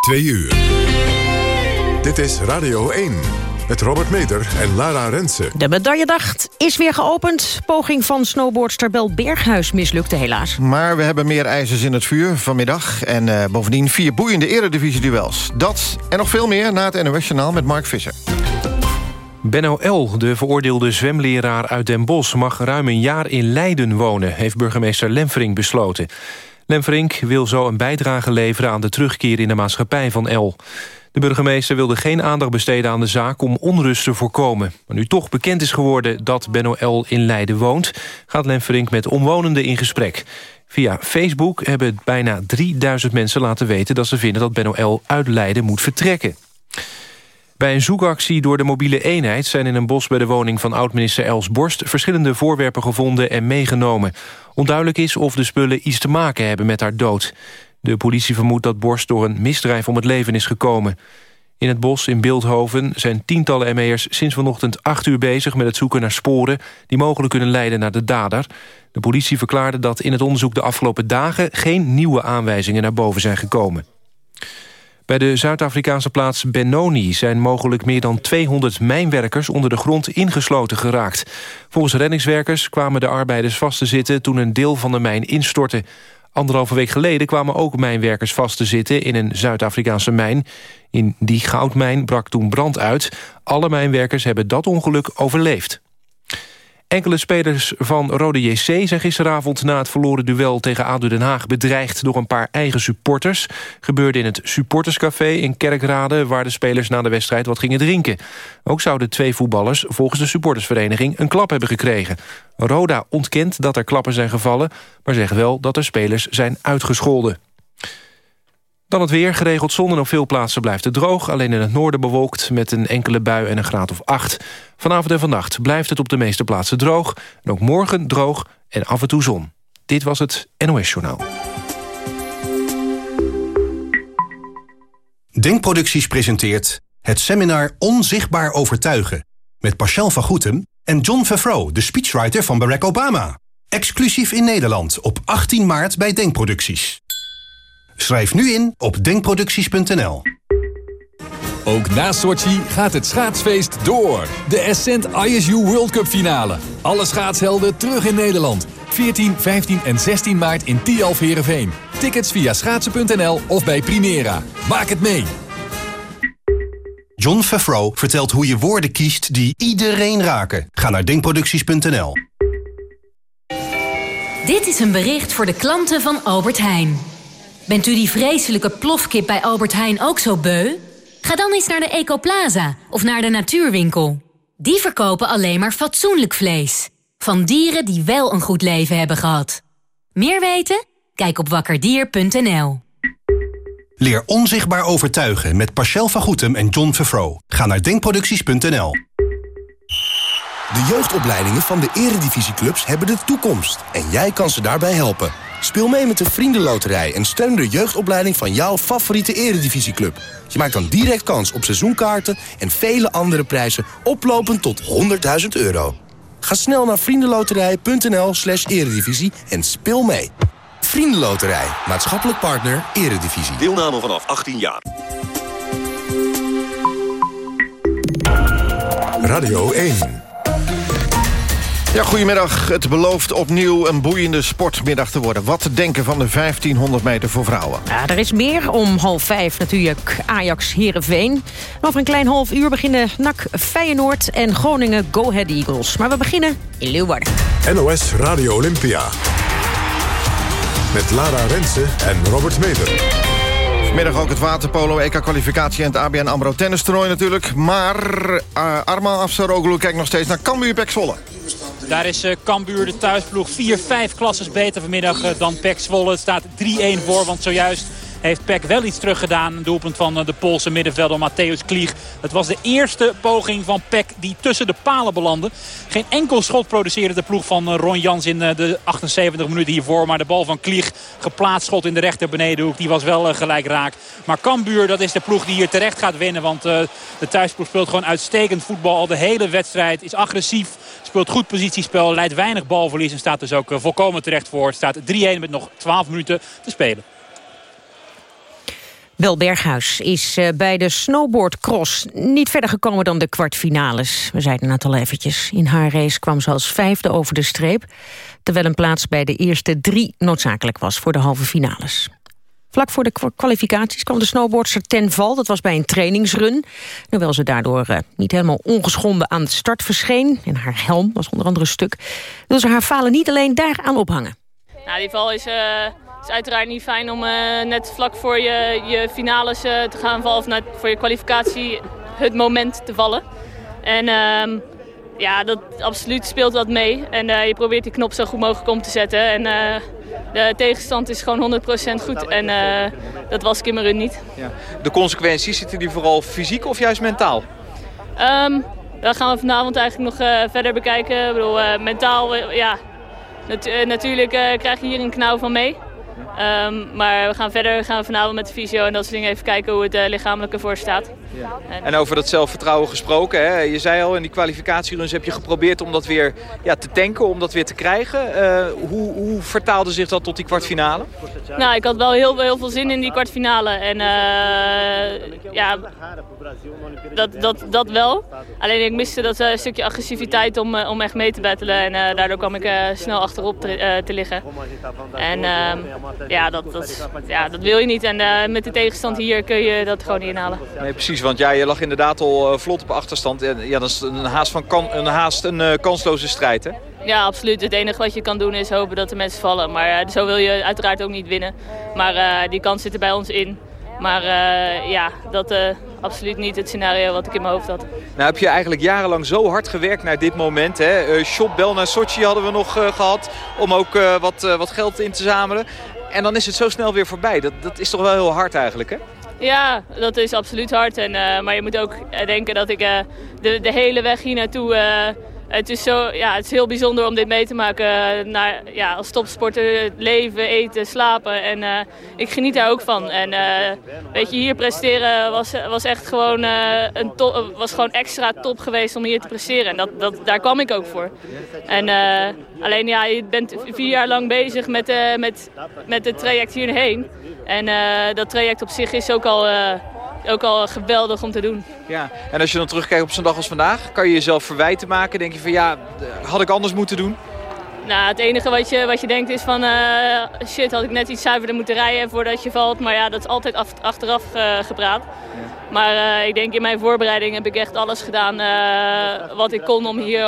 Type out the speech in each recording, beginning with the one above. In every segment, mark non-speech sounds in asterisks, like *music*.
Twee uur. Dit is Radio 1. Met Robert Meder en Lara Rensen. De medailledag is weer geopend. Poging van snowboardster Bel Berghuis mislukte helaas. Maar we hebben meer ijzers in het vuur vanmiddag. En uh, bovendien vier boeiende eredivisie-duels. Dat en nog veel meer na het NOS-journaal met Mark Visser. Benno L., de veroordeelde zwemleraar uit Den Bosch... mag ruim een jaar in Leiden wonen, heeft burgemeester Lemfering besloten. Lemfrink wil zo een bijdrage leveren aan de terugkeer in de maatschappij van El. De burgemeester wilde geen aandacht besteden aan de zaak om onrust te voorkomen. Maar nu toch bekend is geworden dat Benno L. in Leiden woont... gaat Lemfrink met omwonenden in gesprek. Via Facebook hebben bijna 3000 mensen laten weten... dat ze vinden dat Benno L. uit Leiden moet vertrekken. Bij een zoekactie door de mobiele eenheid... zijn in een bos bij de woning van oud-minister Els Borst... verschillende voorwerpen gevonden en meegenomen. Onduidelijk is of de spullen iets te maken hebben met haar dood. De politie vermoedt dat Borst door een misdrijf om het leven is gekomen. In het bos in Beeldhoven zijn tientallen ME'ers sinds vanochtend acht uur bezig... met het zoeken naar sporen die mogelijk kunnen leiden naar de dader. De politie verklaarde dat in het onderzoek de afgelopen dagen... geen nieuwe aanwijzingen naar boven zijn gekomen. Bij de Zuid-Afrikaanse plaats Benoni zijn mogelijk meer dan 200 mijnwerkers onder de grond ingesloten geraakt. Volgens reddingswerkers kwamen de arbeiders vast te zitten toen een deel van de mijn instortte. Anderhalve week geleden kwamen ook mijnwerkers vast te zitten in een Zuid-Afrikaanse mijn. In die goudmijn brak toen brand uit. Alle mijnwerkers hebben dat ongeluk overleefd. Enkele spelers van Rode JC zijn gisteravond na het verloren duel tegen ADO Den Haag bedreigd door een paar eigen supporters. Gebeurde in het supporterscafé in Kerkrade waar de spelers na de wedstrijd wat gingen drinken. Ook zouden twee voetballers volgens de supportersvereniging een klap hebben gekregen. Roda ontkent dat er klappen zijn gevallen, maar zegt wel dat er spelers zijn uitgescholden. Dan het weer, geregeld zon en op veel plaatsen blijft het droog. Alleen in het noorden bewolkt met een enkele bui en een graad of 8. Vanavond en vannacht blijft het op de meeste plaatsen droog. En ook morgen droog en af en toe zon. Dit was het NOS Journaal. Denkproducties presenteert het seminar Onzichtbaar Overtuigen... met Pascal van Goetem en John Favreau, de speechwriter van Barack Obama. Exclusief in Nederland op 18 maart bij Denkproducties. Schrijf nu in op denkproducties.nl. Ook na Sochi gaat het schaatsfeest door. De Ascent ISU World Cup finale. Alle schaatshelden terug in Nederland. 14, 15 en 16 maart in Tialf Herenveen. Tickets via schaatsen.nl of bij Primera. Maak het mee. John Favreau vertelt hoe je woorden kiest die iedereen raken. Ga naar denkproducties.nl. Dit is een bericht voor de klanten van Albert Heijn. Bent u die vreselijke plofkip bij Albert Heijn ook zo beu? Ga dan eens naar de Ecoplaza of naar de Natuurwinkel. Die verkopen alleen maar fatsoenlijk vlees. Van dieren die wel een goed leven hebben gehad. Meer weten? Kijk op wakkerdier.nl. Leer onzichtbaar overtuigen met Pascal van Goetem en John Vervro. Ga naar denkproducties.nl. De jeugdopleidingen van de eredivisieclubs hebben de toekomst. En jij kan ze daarbij helpen. Speel mee met de Vriendenloterij en steun de jeugdopleiding van jouw favoriete eredivisieclub. Je maakt dan direct kans op seizoenkaarten en vele andere prijzen oplopend tot 100.000 euro. Ga snel naar vriendenloterij.nl slash eredivisie en speel mee. Vriendenloterij, maatschappelijk partner, eredivisie. Deelname vanaf 18 jaar. Radio 1. Ja, goedemiddag. Het belooft opnieuw een boeiende sportmiddag te worden. Wat te denken van de 1500 meter voor vrouwen? Ja, er is meer om half vijf natuurlijk Ajax Herenveen. Over een klein half uur beginnen NAC Feyenoord en Groningen Go Ahead Eagles. Maar we beginnen in Leeuwarden. NOS Radio Olympia. Met Lara Rensen en Robert Meder. Vanmiddag ook het waterpolo, EK-kwalificatie en het ABN AMRO tennistoernooi natuurlijk. Maar uh, Arman Afsaroglu kijkt nog steeds naar Cambuur Pek Zwolle. Daar is uh, Cambuur de thuisploeg 4-5 klasses beter vanmiddag uh, dan Pek Zwolle. Het staat 3-1 voor, want zojuist heeft Peck wel iets teruggedaan. Een doelpunt van de Poolse middenvelder Matthäus Klieg. Het was de eerste poging van Peck die tussen de palen belandde. Geen enkel schot produceerde de ploeg van Ron Jans in de 78 minuten hiervoor. Maar de bal van Klieg, geplaatst schot in de rechter benedenhoek, die was wel gelijk raak. Maar Cambuur, dat is de ploeg die hier terecht gaat winnen. Want de thuisploeg speelt gewoon uitstekend voetbal. Al de hele wedstrijd is agressief. Speelt goed positiespel, leidt weinig balverlies en staat dus ook volkomen terecht voor. Staat 3-1 met nog 12 minuten te spelen. Bel Berghuis is uh, bij de snowboardcross niet verder gekomen dan de kwartfinales. We zeiden het al eventjes. In haar race kwam ze als vijfde over de streep... terwijl een plaats bij de eerste drie noodzakelijk was voor de halve finales. Vlak voor de kwalificaties kwam de snowboardster ten val. Dat was bij een trainingsrun. Hoewel ze daardoor uh, niet helemaal ongeschonden aan de start verscheen. En haar helm was onder andere stuk. Wil ze haar falen niet alleen daaraan ophangen. Nou, die val is... Uh het is uiteraard niet fijn om uh, net vlak voor je, je finales uh, te gaan vallen... of net voor je kwalificatie het moment te vallen. En uh, ja, dat absoluut speelt wat mee. En uh, je probeert die knop zo goed mogelijk om te zetten. En de tegenstand is gewoon 100% goed. En dat was Kimmerun niet. Ja. De consequenties, zitten die vooral fysiek of juist mentaal? Um, dat gaan we vanavond eigenlijk nog verder bekijken. Ik bedoel, mentaal, ja... Nat natuurlijk krijg je hier een knauw van mee. Um, maar we gaan verder gaan we vanavond met de fysio en dat soort dingen even kijken hoe het uh, lichamelijk ervoor staat. En over dat zelfvertrouwen gesproken. Hè? Je zei al, in die kwalificatieruns heb je geprobeerd om dat weer ja, te tanken, om dat weer te krijgen. Uh, hoe, hoe, vertaalde zich dat tot die kwartfinale? Nou, ik had wel heel, heel veel zin in die kwartfinale. En uh, ja, dat, dat, dat wel. Alleen ik miste dat stukje agressiviteit om, om echt mee te battelen. En daardoor kwam ik snel achterop te, te liggen. En ehm, ja, dat, dat, ja, dat wil je niet. En uh, met de tegenstand hier kun je dat gewoon niet inhalen. Nee, precies. Want ja, je lag inderdaad al uh, vlot op achterstand. Ja, dat is een haast, van kan, een, haast een uh, kansloze strijd, hè? Ja, absoluut. Het enige wat je kan doen is hopen dat de mensen vallen. Maar zo wil je uiteraard ook niet winnen. Maar die kans zit er bij ons in. Maar ja, dat absoluut niet het scenario wat ik in mijn hoofd had. Nou heb je eigenlijk jarenlang zo hard gewerkt naar dit moment. Hè? Shop bel naar Sochi hadden we nog gehad om ook wat, wat geld in te zamelen. En dan is het zo snel weer voorbij. Dat, dat is toch wel heel hard eigenlijk, hè? Ja, dat is absoluut hard. En, uh, maar je moet ook denken dat ik uh, de, de hele weg hier naartoe... Het, is zo, ja, het is heel bijzonder om dit mee te maken. Naar, ja, als topsporter leven, eten, slapen. En ik geniet daar ook van. En weet je, hier presteren was, was echt gewoon, een was gewoon extra top geweest om hier te presteren. En dat, dat, daar kwam ik ook voor. En alleen ja, je bent vier jaar lang bezig met, met, met het traject hierheen. En uh, dat traject op zich is ook al, uh, ook al geweldig om te doen. Ja, en als je dan terugkijkt op zo'n dag als vandaag, kan je jezelf verwijten maken? Denk je van ja, had ik anders moeten doen? Nou, het enige wat je, wat je denkt is van uh, shit, had ik net iets zuiverder moeten rijden voordat je valt. Maar ja, dat is altijd af, achteraf gepraat. Ja. Maar uh, ik denk in mijn voorbereiding heb ik echt alles gedaan wat ik kon om hier 100%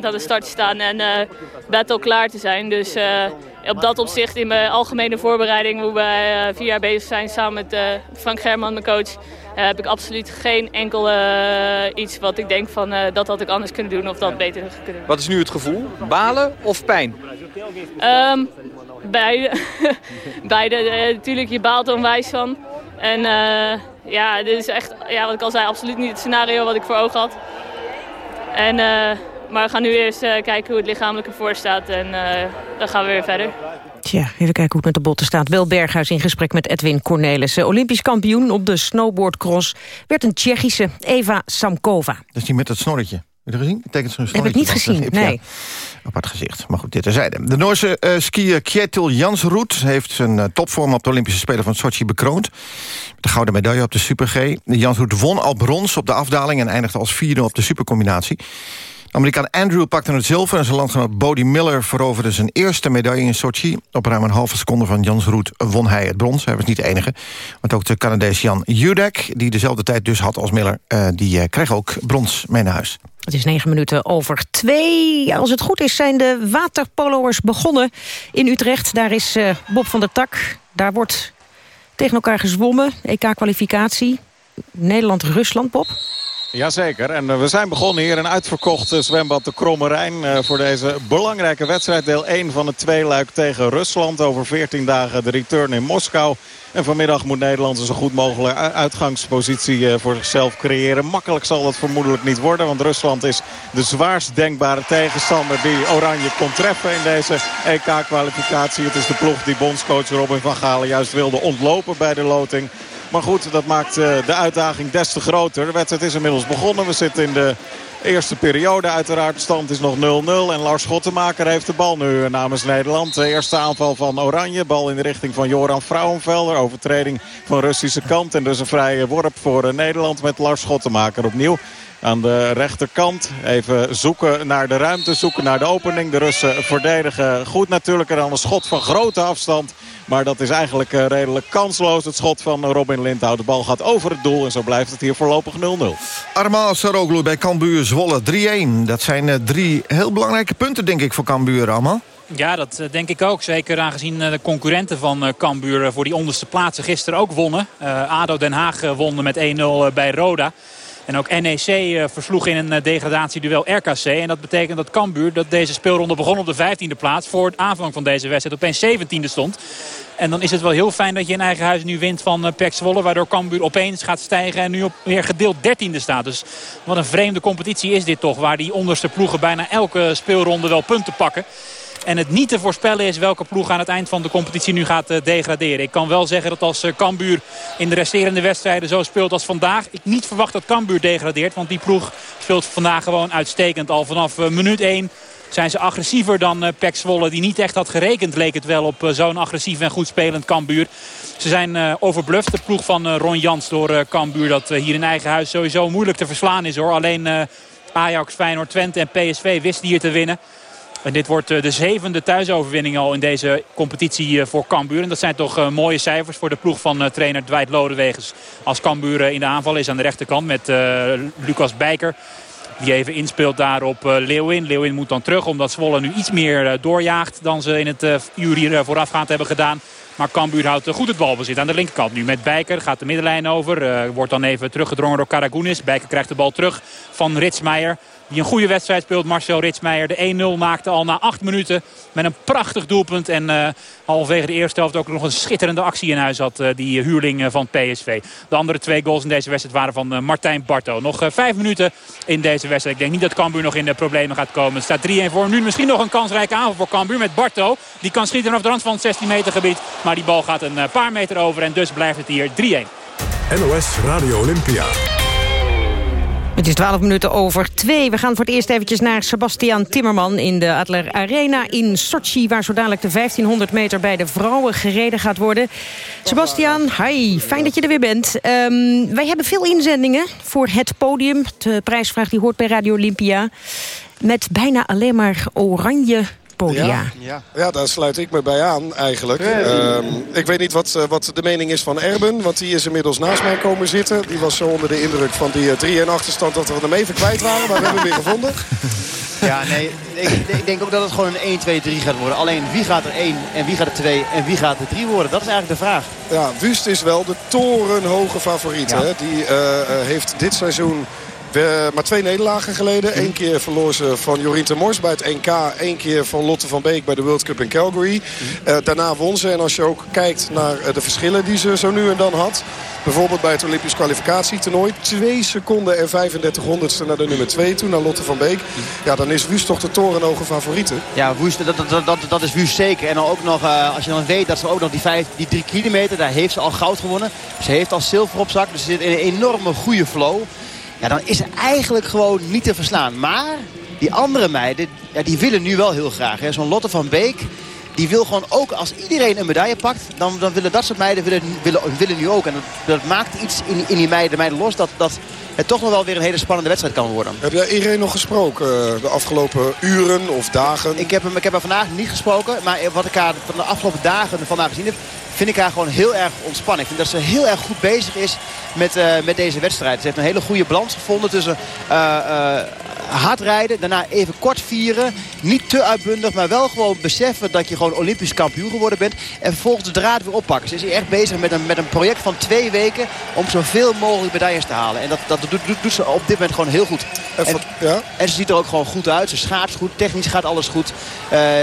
aan de start te staan en battle klaar te zijn. Dus op dat opzicht in mijn algemene voorbereiding, hoe wij uh, vier jaar bezig zijn samen met Frank German, mijn coach, heb ik absoluut geen enkel iets wat ik denk van dat had ik anders kunnen doen of dat beter kunnen doen. Wat is nu het gevoel? Balen of pijn? Um, beide. *laughs* beide. natuurlijk, je baalt er onwijs van. En ja, dit is echt, ja, wat ik al zei, absoluut niet het scenario wat ik voor ogen had. En maar we gaan nu eerst uh, kijken hoe het lichamelijk ervoor staat. En dan gaan we weer verder. Tja, even kijken hoe het met de botten staat. Wel Berghuis in gesprek met Edwin Cornelissen. Olympisch kampioen op de snowboardcross werd een Tsjechische Eva Samkova. Dat is die met het snorretje. Heb je gezien? Betekent zo'n Heb ik niet gezien, nee. apart gezicht. Maar goed, dit terzijde. De Noorse uh, skier Kjetil Jansroet heeft zijn uh, topvorm op de Olympische Spelen van Sochi bekroond. Met de gouden medaille op de Super G. Jansroet won al brons op de afdaling en eindigde als vierde op de supercombinatie. Amerikaan Andrew pakte het zilver... en zijn landgenoot Bodie Miller veroverde zijn eerste medaille in Sochi. Op ruim een halve seconde van Jans Roet won hij het brons. Hij was niet de enige. Want ook de Canadees Jan Judek, die dezelfde tijd dus had als Miller... Uh, die uh, kreeg ook brons mee naar huis. Het is negen minuten over twee. Als het goed is zijn de waterpoloers begonnen in Utrecht. Daar is uh, Bob van der Tak. Daar wordt tegen elkaar gezwommen. EK-kwalificatie. Nederland-Rusland, Bob. Jazeker, en eh, we zijn begonnen hier in uitverkocht zwembad de Kromme Rijn... Eh, voor deze belangrijke wedstrijd. Deel 1 van het tweeluik tegen Rusland. Over 14 dagen de return in Moskou. En vanmiddag moet Nederland een zo goed mogelijke uitgangspositie eh, voor zichzelf creëren. Makkelijk zal dat vermoedelijk niet worden. Want Rusland is de zwaarst denkbare tegenstander die Oranje kon treffen in deze EK-kwalificatie. Het is de ploeg die bondscoach Robin van Galen juist wilde ontlopen bij de loting. Maar goed, dat maakt de uitdaging des te groter. De wedstrijd is inmiddels begonnen. We zitten in de Eerste periode uiteraard. De stand is nog 0-0. En Lars Schottemaker heeft de bal nu namens Nederland. De eerste aanval van Oranje. Bal in de richting van Joran Vrouwenvelder. Overtreding van Russische kant. En dus een vrije worp voor Nederland met Lars Schottemaker opnieuw aan de rechterkant. Even zoeken naar de ruimte, zoeken naar de opening. De Russen verdedigen goed natuurlijk. En dan een schot van grote afstand. Maar dat is eigenlijk eh, redelijk kansloos. Het schot van Robin Lindhout. De bal gaat over het doel en zo blijft het hier voorlopig 0-0. Armaal Saroglu bij Cambuur Zwolle 3-1. Dat zijn eh, drie heel belangrijke punten denk ik voor Cambuur allemaal. Ja, dat eh, denk ik ook. Zeker aangezien de concurrenten van Cambuur voor die onderste plaatsen gisteren ook wonnen. ADO Den Haag won met 1-0 bij Roda. En ook NEC uh, versloeg in een degradatieduel RKC. En dat betekent dat Cambuur, dat deze speelronde begon op de 15e plaats... voor het aanvang van deze wedstrijd opeens 17e stond. En dan is het wel heel fijn dat je in eigen huis nu wint van uh, Pek Zwolle. Waardoor Cambuur opeens gaat stijgen en nu op weer gedeeld 13e staat. Dus wat een vreemde competitie is dit toch. Waar die onderste ploegen bijna elke speelronde wel punten pakken. En het niet te voorspellen is welke ploeg aan het eind van de competitie nu gaat uh, degraderen. Ik kan wel zeggen dat als uh, Cambuur in de resterende wedstrijden zo speelt als vandaag... ik niet verwacht dat Cambuur degradeert. Want die ploeg speelt vandaag gewoon uitstekend. Al vanaf minuut 1 zijn ze agressiever dan uh, Pek Zwolle. Die niet echt had gerekend leek het wel op zo'n agressief en goed spelend Cambuur. Ze zijn overbluft, de ploeg van Ron Jans door Cambuur. Dat hier in eigen huis sowieso moeilijk te verslaan is hoor. Alleen Ajax, Feyenoord, Twente en PSV wisten hier te winnen. En dit wordt de zevende thuisoverwinning al in deze competitie voor Cambuur. En dat zijn toch mooie cijfers voor de ploeg van trainer Dwight Lodewegens. Als Cambuur in de aanval is aan de rechterkant met Lucas Bijker. Die even inspeelt daar op Leeuwin. Leeuwin moet dan terug omdat Zwolle nu iets meer doorjaagt dan ze in het uur voorafgaand hebben gedaan. Maar Cambuur houdt goed het balbezit aan de linkerkant. Nu met Bijker gaat de middenlijn over. wordt dan even teruggedrongen door Karagounis. Bijker krijgt de bal terug van Ritsmeijer. Die een goede wedstrijd speelt. Marcel Ritsmeijer de 1-0 maakte al na 8 minuten. Met een prachtig doelpunt. En uh, halverwege de eerste helft ook nog een schitterende actie in huis had. Uh, die huurling van PSV. De andere twee goals in deze wedstrijd waren van Martijn Barto. Nog vijf minuten in deze wedstrijd. Ik denk niet dat Cambuur nog in de problemen gaat komen. Het staat 3-1 voor. Nu misschien nog een kansrijke aanval voor Cambuur met Barto. Die kan schieten vanaf de rand van het 16 meter gebied. Maar die bal gaat een paar meter over. En dus blijft het hier 3-1. NOS Radio Olympia. Het is 12 minuten over twee. We gaan voor het eerst eventjes naar Sebastian Timmerman in de Adler Arena in Sochi... waar zo dadelijk de 1500 meter bij de vrouwen gereden gaat worden. Sebastian, hi, fijn dat je er weer bent. Um, wij hebben veel inzendingen voor het podium. De prijsvraag die hoort bij Radio Olympia. Met bijna alleen maar oranje ja, ja. ja, daar sluit ik me bij aan eigenlijk. Uh, ik weet niet wat, uh, wat de mening is van Erben. Want die is inmiddels naast mij komen zitten. Die was zo onder de indruk van die 3 en achterstand dat we hem even kwijt waren. Maar we hebben hem weer gevonden. *laughs* Ja, nee, ik, ik, denk ook dat het gewoon een 1, 2, 3 gaat worden. Alleen wie gaat er 1 en wie gaat er 2 en wie gaat er 3 worden? Dat is eigenlijk de vraag. Ja, Wust is wel de torenhoge favoriet. Ja. Hè? Die uh, heeft dit seizoen we, maar twee nederlagen geleden. Eén keer verloor ze van Jorien Mors bij het NK. Eén keer van Lotte van Beek bij de World Cup in Calgary. Uh, daarna won ze. En als je ook kijkt naar de verschillen die ze zo nu en dan had. Bijvoorbeeld bij het Olympisch kwalificatietoernooi. Twee seconden en 35 honderdste naar de nummer 2 toen, naar Lotte van Beek. Ja, dan is Wust toch de torenhoge favoriete. Ja, Wust, dat, dat, dat, dat is Wust zeker. En dan ook nog, uh, als je dan weet dat ze ook nog die, vijf, die drie kilometer... daar heeft ze al goud gewonnen. Ze heeft al zilver op zak. Dus ze zit in een enorme goede flow. Ja, dan is het eigenlijk gewoon niet te verslaan. Maar die andere meiden, ja, die willen nu wel heel graag. Zo'n Lotte van Beek, die wil gewoon ook als iedereen een medaille pakt... dan, dan willen dat soort meiden willen, willen, willen nu ook. En dat, dat maakt iets in, in die meiden, meiden los dat, dat het toch nog wel weer een hele spannende wedstrijd kan worden. Heb jij iedereen nog gesproken eh, de afgelopen uren of dagen? Ik heb hem, ik heb hem vandaag niet gesproken. Maar wat ik haar van de afgelopen dagen vandaag gezien heb vind ik haar gewoon heel erg ontspannen. Ik vind dat ze heel erg goed bezig is met, uh, met deze wedstrijd. Ze heeft een hele goede balans gevonden tussen uh, uh, hard rijden. Daarna even kort vieren. Niet te uitbundig, maar wel gewoon beseffen dat je gewoon Olympisch kampioen geworden bent. En vervolgens de draad weer oppakken. Ze is echt bezig met een, met een project van twee weken om zoveel mogelijk medailles te halen. En dat, dat doet, doet, doet ze op dit moment gewoon heel goed. En, ja? en, ze ziet er ook gewoon goed uit. Ze schaats goed. Technisch gaat alles goed.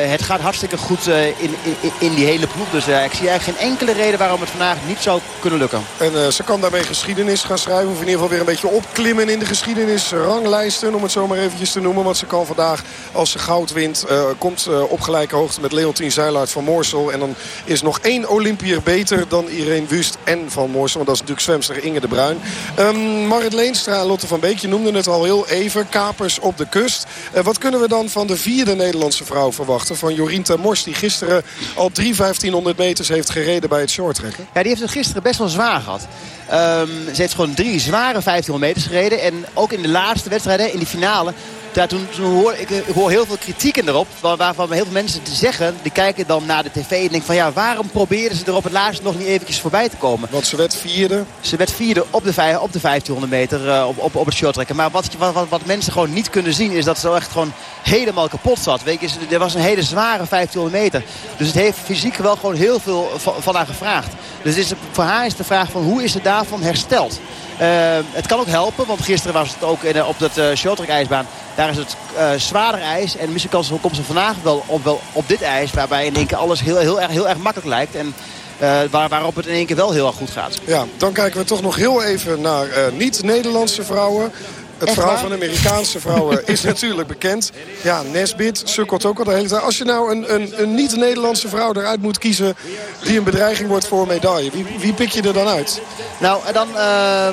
het gaat hartstikke goed in, in, in, die hele ploeg. Dus ik zie eigenlijk geen enkele reden waarom het vandaag niet zou kunnen lukken. En uh, ze kan daarmee geschiedenis gaan schrijven. Of in ieder geval weer een beetje opklimmen in de geschiedenis. Ranglijsten, om het zo maar eventjes te noemen. Want ze kan vandaag, als ze goud wint, uh, komt uh, op gelijke hoogte met Leontien Zeilaert van Moorsel. En dan is nog één Olympier beter dan Irene Wust en Van Moorsel. Want dat is natuurlijk zwemster Inge de Bruin. Um, Marit Leenstra en Lotte van Beek, je noemde het al heel even. Kapers op de kust. Wat kunnen we dan van de vierde Nederlandse vrouw verwachten? Van Jorien Mors, die gisteren al 3 1500 meters heeft gereden bij het shorttrekken. Ja, die heeft het gisteren best wel zwaar gehad. Um, ze heeft gewoon drie zware 1500 meters gereden. En ook in de laatste wedstrijden, in die finale... Daar toen, toen hoor, ik, ik, hoor heel veel kritiek erop. Waarvan heel veel mensen te zeggen, die kijken dan naar de tv en denken van... ja, waarom proberen ze er op het laatste nog niet eventjes voorbij te komen? Want ze werd vierde. Ze werd vierde op de, vijf, op de 1500 meter uh, op, op, op het shorttrekken. Maar wat, wat, wat, wat, mensen gewoon niet kunnen zien is dat ze echt gewoon helemaal kapot zat. Weet je, er was een hele zware 1500 meter. Dus het heeft fysiek wel gewoon heel veel van, van haar gevraagd. Dus is, voor haar is de vraag van hoe is ze daarvan hersteld? Uh, het kan ook helpen, want gisteren was het ook in, op dat uh, shorttrack ijsbaan. Daar is het uh, zwaarder ijs. En misschien komt ze vandaag wel op, wel op dit ijs. Waarbij in één keer alles heel, heel, erg, heel erg makkelijk lijkt. En uh, waar, waarop het in één keer wel heel erg goed gaat. Ja, dan kijken we toch nog heel even naar niet-Nederlandse vrouwen. Het verhaal van Amerikaanse vrouwen *laughs* is natuurlijk bekend. Ja, Nesbit sukkelt ook al de hele tijd. Als je nou een, een, een niet-Nederlandse vrouw eruit moet kiezen... die een bedreiging wordt voor een medaille, wie, wie pik je er dan uit? Nou, dan, uh,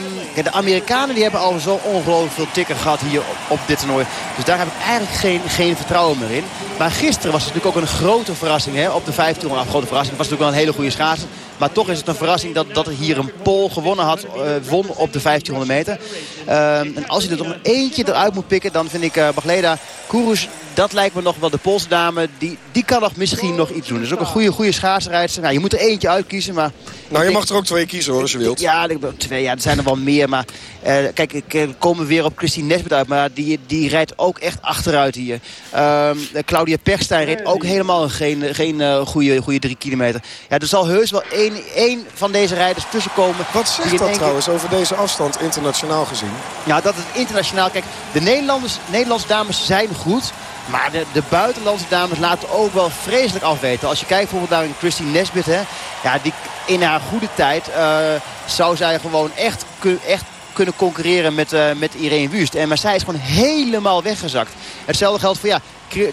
de Amerikanen die hebben al zo ongelooflijk veel tikken gehad hier op, dit toernooi. Dus daar heb ik eigenlijk geen, geen vertrouwen meer in. Maar gisteren was het natuurlijk ook een grote verrassing hè, op de 1500. Een grote verrassing. Het was natuurlijk wel een hele goede schaatsen. Maar toch is het een verrassing dat, dat er hier een Pool gewonnen had. Uh, won op de 1500 meter. Uh, en als je er nog eentje eruit moet pikken, dan vind ik uh, Bagleda Kourous dat lijkt me nog wel de Poolse dame. Die, die kan nog misschien nog iets doen. Dat is ook een goede, goede schaatsrijdster. Nou, je moet er eentje uitkiezen. Maar nou, je mag er ook twee kiezen hoor, als je wilt. Ja, twee. Ja, er zijn er wel meer. Maar uh, kijk, ik kom weer op Christine Nesbit uit. Maar die, die rijdt ook echt achteruit hier. Uh, Claudia Perstijn reed ook helemaal geen, geen uh, goede, goede drie kilometer. Ja, er zal heus wel één, één van deze rijders tussenkomen. Wat zegt dat trouwens over deze afstand internationaal gezien? Ja, dat het internationaal... Kijk, de Nederlanders, Nederlandse dames zijn goed... Maar de, de, buitenlandse dames laten ook wel vreselijk afweten. Als je kijkt bijvoorbeeld naar Christine Nesbit. Hè, ja, die, in haar goede tijd uh, zou zij gewoon echt, echt kunnen concurreren met, uh, met Irene Wust. En, maar zij is gewoon helemaal weggezakt. Hetzelfde geldt voor ja,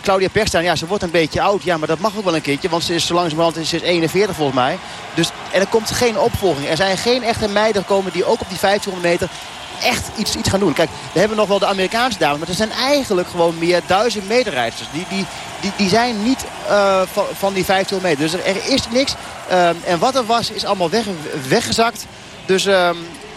Claudia Perstijn. Ja, ze wordt een beetje oud. Ja, maar dat mag ook wel een keertje. Want ze is zo langzamerhand ze is 41 volgens mij. Dus, en er komt geen opvolging. Er zijn geen echte meiden gekomen die ook op die 1500 meter echt iets, iets gaan doen. Kijk, we hebben nog wel de Amerikaanse dames. Maar er zijn eigenlijk gewoon meer duizend meterrijders. Die, die, die, die zijn niet uh, van, van die 1500 meter. Dus er, er is niks. Uh, en wat er was, is allemaal weg, weggezakt. Dus uh,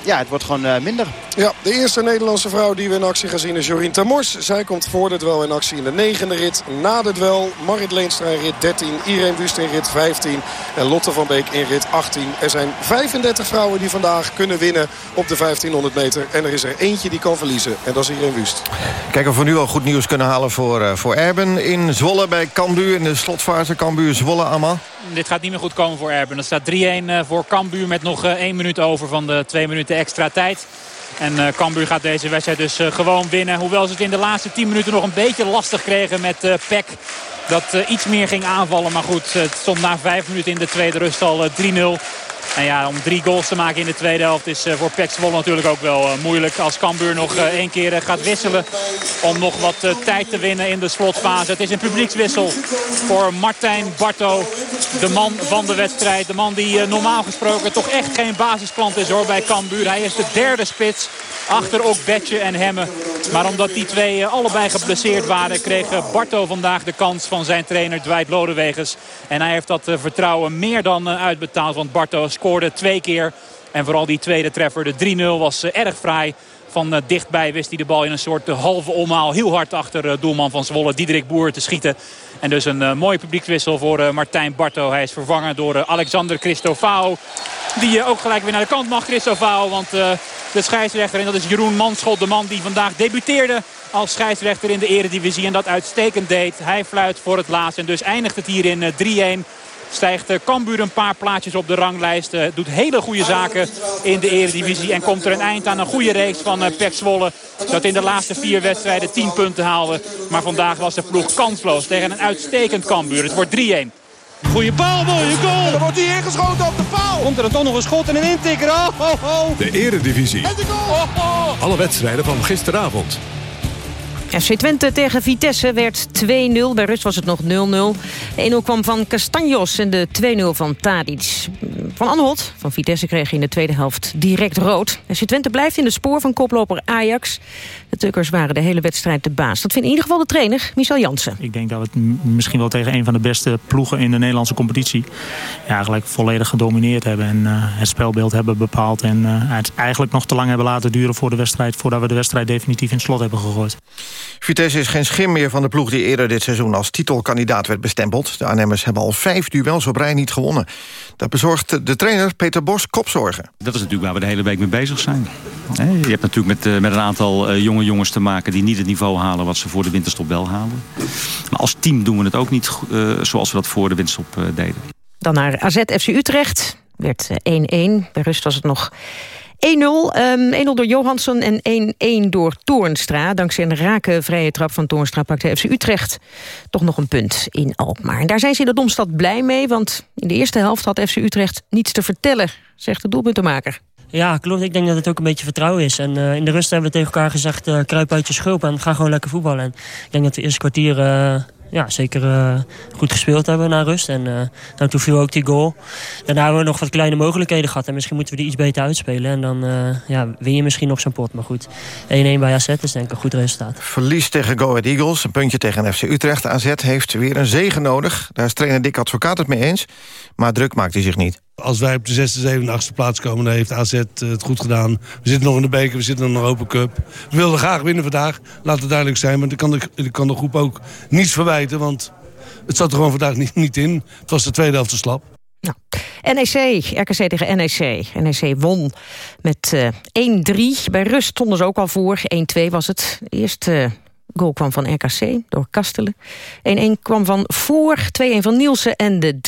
ja, het wordt gewoon uh, minder. Ja, de eerste Nederlandse vrouw die we in actie gaan zien is Jorien Tamors. Zij komt voor de dwel in actie in de negende rit. Na de dwel Marit Leenstra in rit 13, Irene Wust in rit 15 en Lotte van Beek in rit 18. Er zijn 35 vrouwen die vandaag kunnen winnen op de 1500 meter. En er is er eentje die kan verliezen en dat is Irene Wust. Kijk of we nu al goed nieuws kunnen halen voor, uh, voor Erben in Zwolle bij Cambuur. In de slotfase Cambuur Zwolle, Amma. Dit gaat niet meer goed komen voor Erben. Er staat 3-1 uh, voor Cambuur met nog uh, 1 minuut over van de 2 minuten extra tijd. En uh, Cambuur gaat deze wedstrijd dus uh, gewoon winnen. Hoewel ze het in de laatste 10 minuten nog een beetje lastig kregen met uh, Peck. Dat iets meer ging aanvallen. Maar goed, het stond na 5 minuten in de tweede rust al 3-0. En ja, om drie goals te maken in de tweede helft is voor Pek Zwolle natuurlijk ook wel moeilijk. Als Cambuur nog één keer gaat wisselen om nog wat tijd te winnen in de slotfase. Het is een publiekswissel voor Martijn Barto. De man van de wedstrijd. De man die normaal gesproken toch echt geen basisplant is hoor bij Cambuur. Hij is de derde spits. Achter ook Betje en Hemme. Maar omdat die twee allebei geblesseerd waren... kreeg Barto vandaag de kans van zijn trainer Dwight Lodewegers. En hij heeft dat vertrouwen meer dan uitbetaald. Want Barto scoorde twee keer. En vooral die tweede treffer, de 3-0, was erg fraai. Van dichtbij wist hij de bal in een soort halve omhaal heel hard achter doelman van Zwolle, Diederik Boer, te schieten. En dus een mooie publiekswissel voor Martijn Barto. Hij is vervangen door Alexander Christofao. Die ook gelijk weer naar de kant mag, Christofao. Want de scheidsrechter, en dat is Jeroen Manschot, de man die vandaag debuteerde als scheidsrechter in de eredivisie. En dat uitstekend deed. Hij fluit voor het laatst. En dus eindigt het hier in 3-1 stijgt Cambuur een paar plaatjes op de ranglijst. Doet hele goede zaken in de eredivisie. En komt er een eind aan een goede reeks van Pek Zwolle. Dat in de laatste vier wedstrijden 10 punten haalde. Maar vandaag was de ploeg kansloos tegen een uitstekend Cambuur. Het wordt 3-1. Goeie paal, mooie goal. Dan wordt hij ingeschoten op de paal. Komt er dan toch nog een schot en een intikker. Oh, oh, oh. De eredivisie. En de goal. Alle wedstrijden van gisteravond. FC Twente tegen Vitesse werd 2-0. Bij rust was het nog 0-0. 1-0 kwam van Castanjos en de 2-0 van Tadic. Van Anholt van Vitesse kreeg in de tweede helft direct rood. FC Twente blijft in de spoor van koploper Ajax. De Tukkers waren de hele wedstrijd de baas. Dat vindt in ieder geval de trainer, Michel Jansen. Ik denk dat we het misschien wel tegen een van de beste ploegen in de Nederlandse competitie... Ja, eigenlijk volledig gedomineerd hebben en uh, het spelbeeld hebben bepaald. En uh, het eigenlijk nog te lang hebben laten duren voor de wedstrijd... voordat we de wedstrijd definitief in het slot hebben gegooid. Vitesse is geen schim meer van de ploeg die eerder dit seizoen als titelkandidaat werd bestempeld. De Arnhemmers hebben al vijf duels op rij niet gewonnen. Dat bezorgt de trainer Peter Bos kopzorgen. Dat is natuurlijk waar we de hele week mee bezig zijn. Je hebt natuurlijk met, met een aantal jonge jongens te maken die niet het niveau halen wat ze voor de winterstop wel halen. Maar als team doen we het ook niet zoals we dat voor de winterstop deden. Dan naar AZ FC Utrecht. Werd 1-1. Bij rust was het nog 1-0. Um, 1-0 door Johansson en 1-1 door Toornstra. Dankzij een rake vrije trap van Toornstra pakte FC Utrecht toch nog een punt in Alkmaar. En daar zijn ze in de Domstad blij mee, want in de eerste helft had FC Utrecht niets te vertellen, zegt de doelpuntenmaker. Ja, klopt. Ik denk dat het ook een beetje vertrouwen is. En uh, in de rust hebben we tegen elkaar gezegd... Uh, kruip uit je schulp en ga gewoon lekker voetballen. En ik denk dat we eerste kwartier... Uh, ja, zeker uh, goed gespeeld hebben naar rust. En uh, nou, toen viel ook die goal. Daarna hebben we nog wat kleine mogelijkheden gehad. En misschien moeten we die iets beter uitspelen. En dan uh, ja, win je misschien nog zo'n pot. Maar goed, 1-1 bij AZ is denk ik een goed resultaat. Verlies tegen Go Ahead Eagles. Een puntje tegen FC Utrecht. AZ heeft weer een zegen nodig. Daar is trainer Dick Advocaat het mee eens. Maar druk maakt hij zich niet. Als wij op de zesde, zevende, achtste plaats komen... dan heeft AZ het goed gedaan. We zitten nog in de beker, we zitten nog in de Open Cup. We wilden graag winnen vandaag, laat het duidelijk zijn. Maar ik kan de, kan de groep ook niets verwijten, want het zat er gewoon vandaag niet, in. Het was de tweede helft te slap. Nou, NEC, RKC tegen NEC. NEC won met uh, 1-3. Bij rust stonden ze ook al voor. 1-2 was het. Eerst... Uh, goal kwam van RKC door Kastelen. 1-1 kwam van voor, 2-1 van Nielsen en de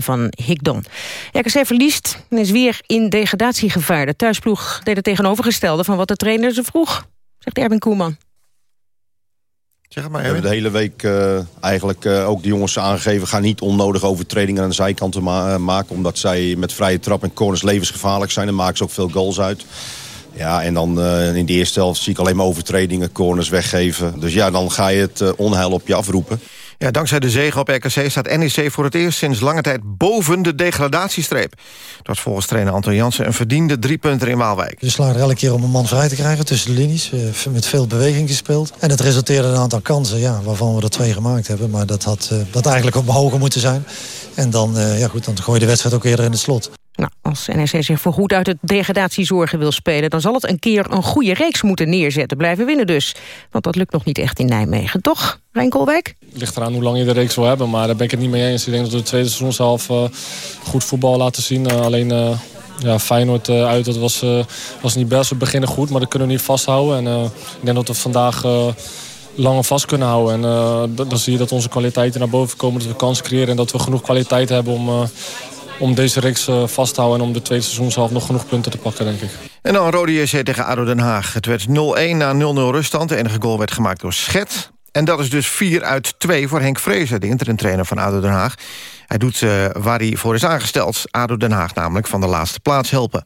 3-1 van Higdon. RKC verliest en is weer in degradatiegevaar. De thuisploeg deed het tegenovergestelde van wat de trainer ze vroeg, zegt Erwin Koeman. Zeg het maar, We hebben de hele week uh, eigenlijk uh, ook de jongens aangegeven... ga niet onnodig overtredingen aan de zijkanten ma uh, maken... omdat zij met vrije trap en corners levensgevaarlijk zijn. En maken ze ook veel goals uit. Ja, en dan uh, in de eerste helft zie ik alleen maar overtredingen, corners weggeven. Dus ja, dan ga je het uh, onheil op je afroepen. Ja, dankzij de zege op RKC staat NEC voor het eerst sinds lange tijd boven de degradatiestreep. Dat was volgens trainer Anton Jansen een verdiende driepunter in Waalwijk. We slagen er elke keer om een man vrij te krijgen tussen de linies. Met veel beweging gespeeld. En het resulteerde in een aantal kansen, ja, waarvan we er twee gemaakt hebben. Maar dat had uh, dat eigenlijk op hoger moeten zijn. En dan, uh, ja goed, dan gooi je de wedstrijd ook eerder in het slot. Nou, als NEC zich voorgoed uit het degradatiezorgen wil spelen... dan zal het een keer een goede reeks moeten neerzetten. Blijven winnen dus. Want dat lukt nog niet echt in Nijmegen, toch, Rijnkolwijk? Het ligt eraan hoe lang je de reeks wil hebben. Maar daar ben ik het niet mee eens. Ik denk dat we de tweede seizoenshalf uh, goed voetbal laten zien. Uh, alleen... Uh, ja, Feyenoord uit, dat was, was niet best. We beginnen goed, maar dat kunnen we niet vasthouden. En ik denk dat we vandaag langer vast kunnen houden. En dan zie je dat onze kwaliteiten naar boven komen. Dat we kansen creëren en dat we genoeg kwaliteit hebben om om deze reeks uh, vast te houden... en om de tweede seizoenshalf nog genoeg punten te pakken, denk ik. En dan Rode JC tegen ADO Den Haag. Het werd 0-1 na 0-0 ruststand. De enige goal werd gemaakt door Schet. En dat is dus 4 uit 2 voor Henk Vrezer, de interim-trainer van ADO Den Haag. Hij doet uh, waar hij voor is aangesteld. ADO Den Haag namelijk van de laatste plaats helpen.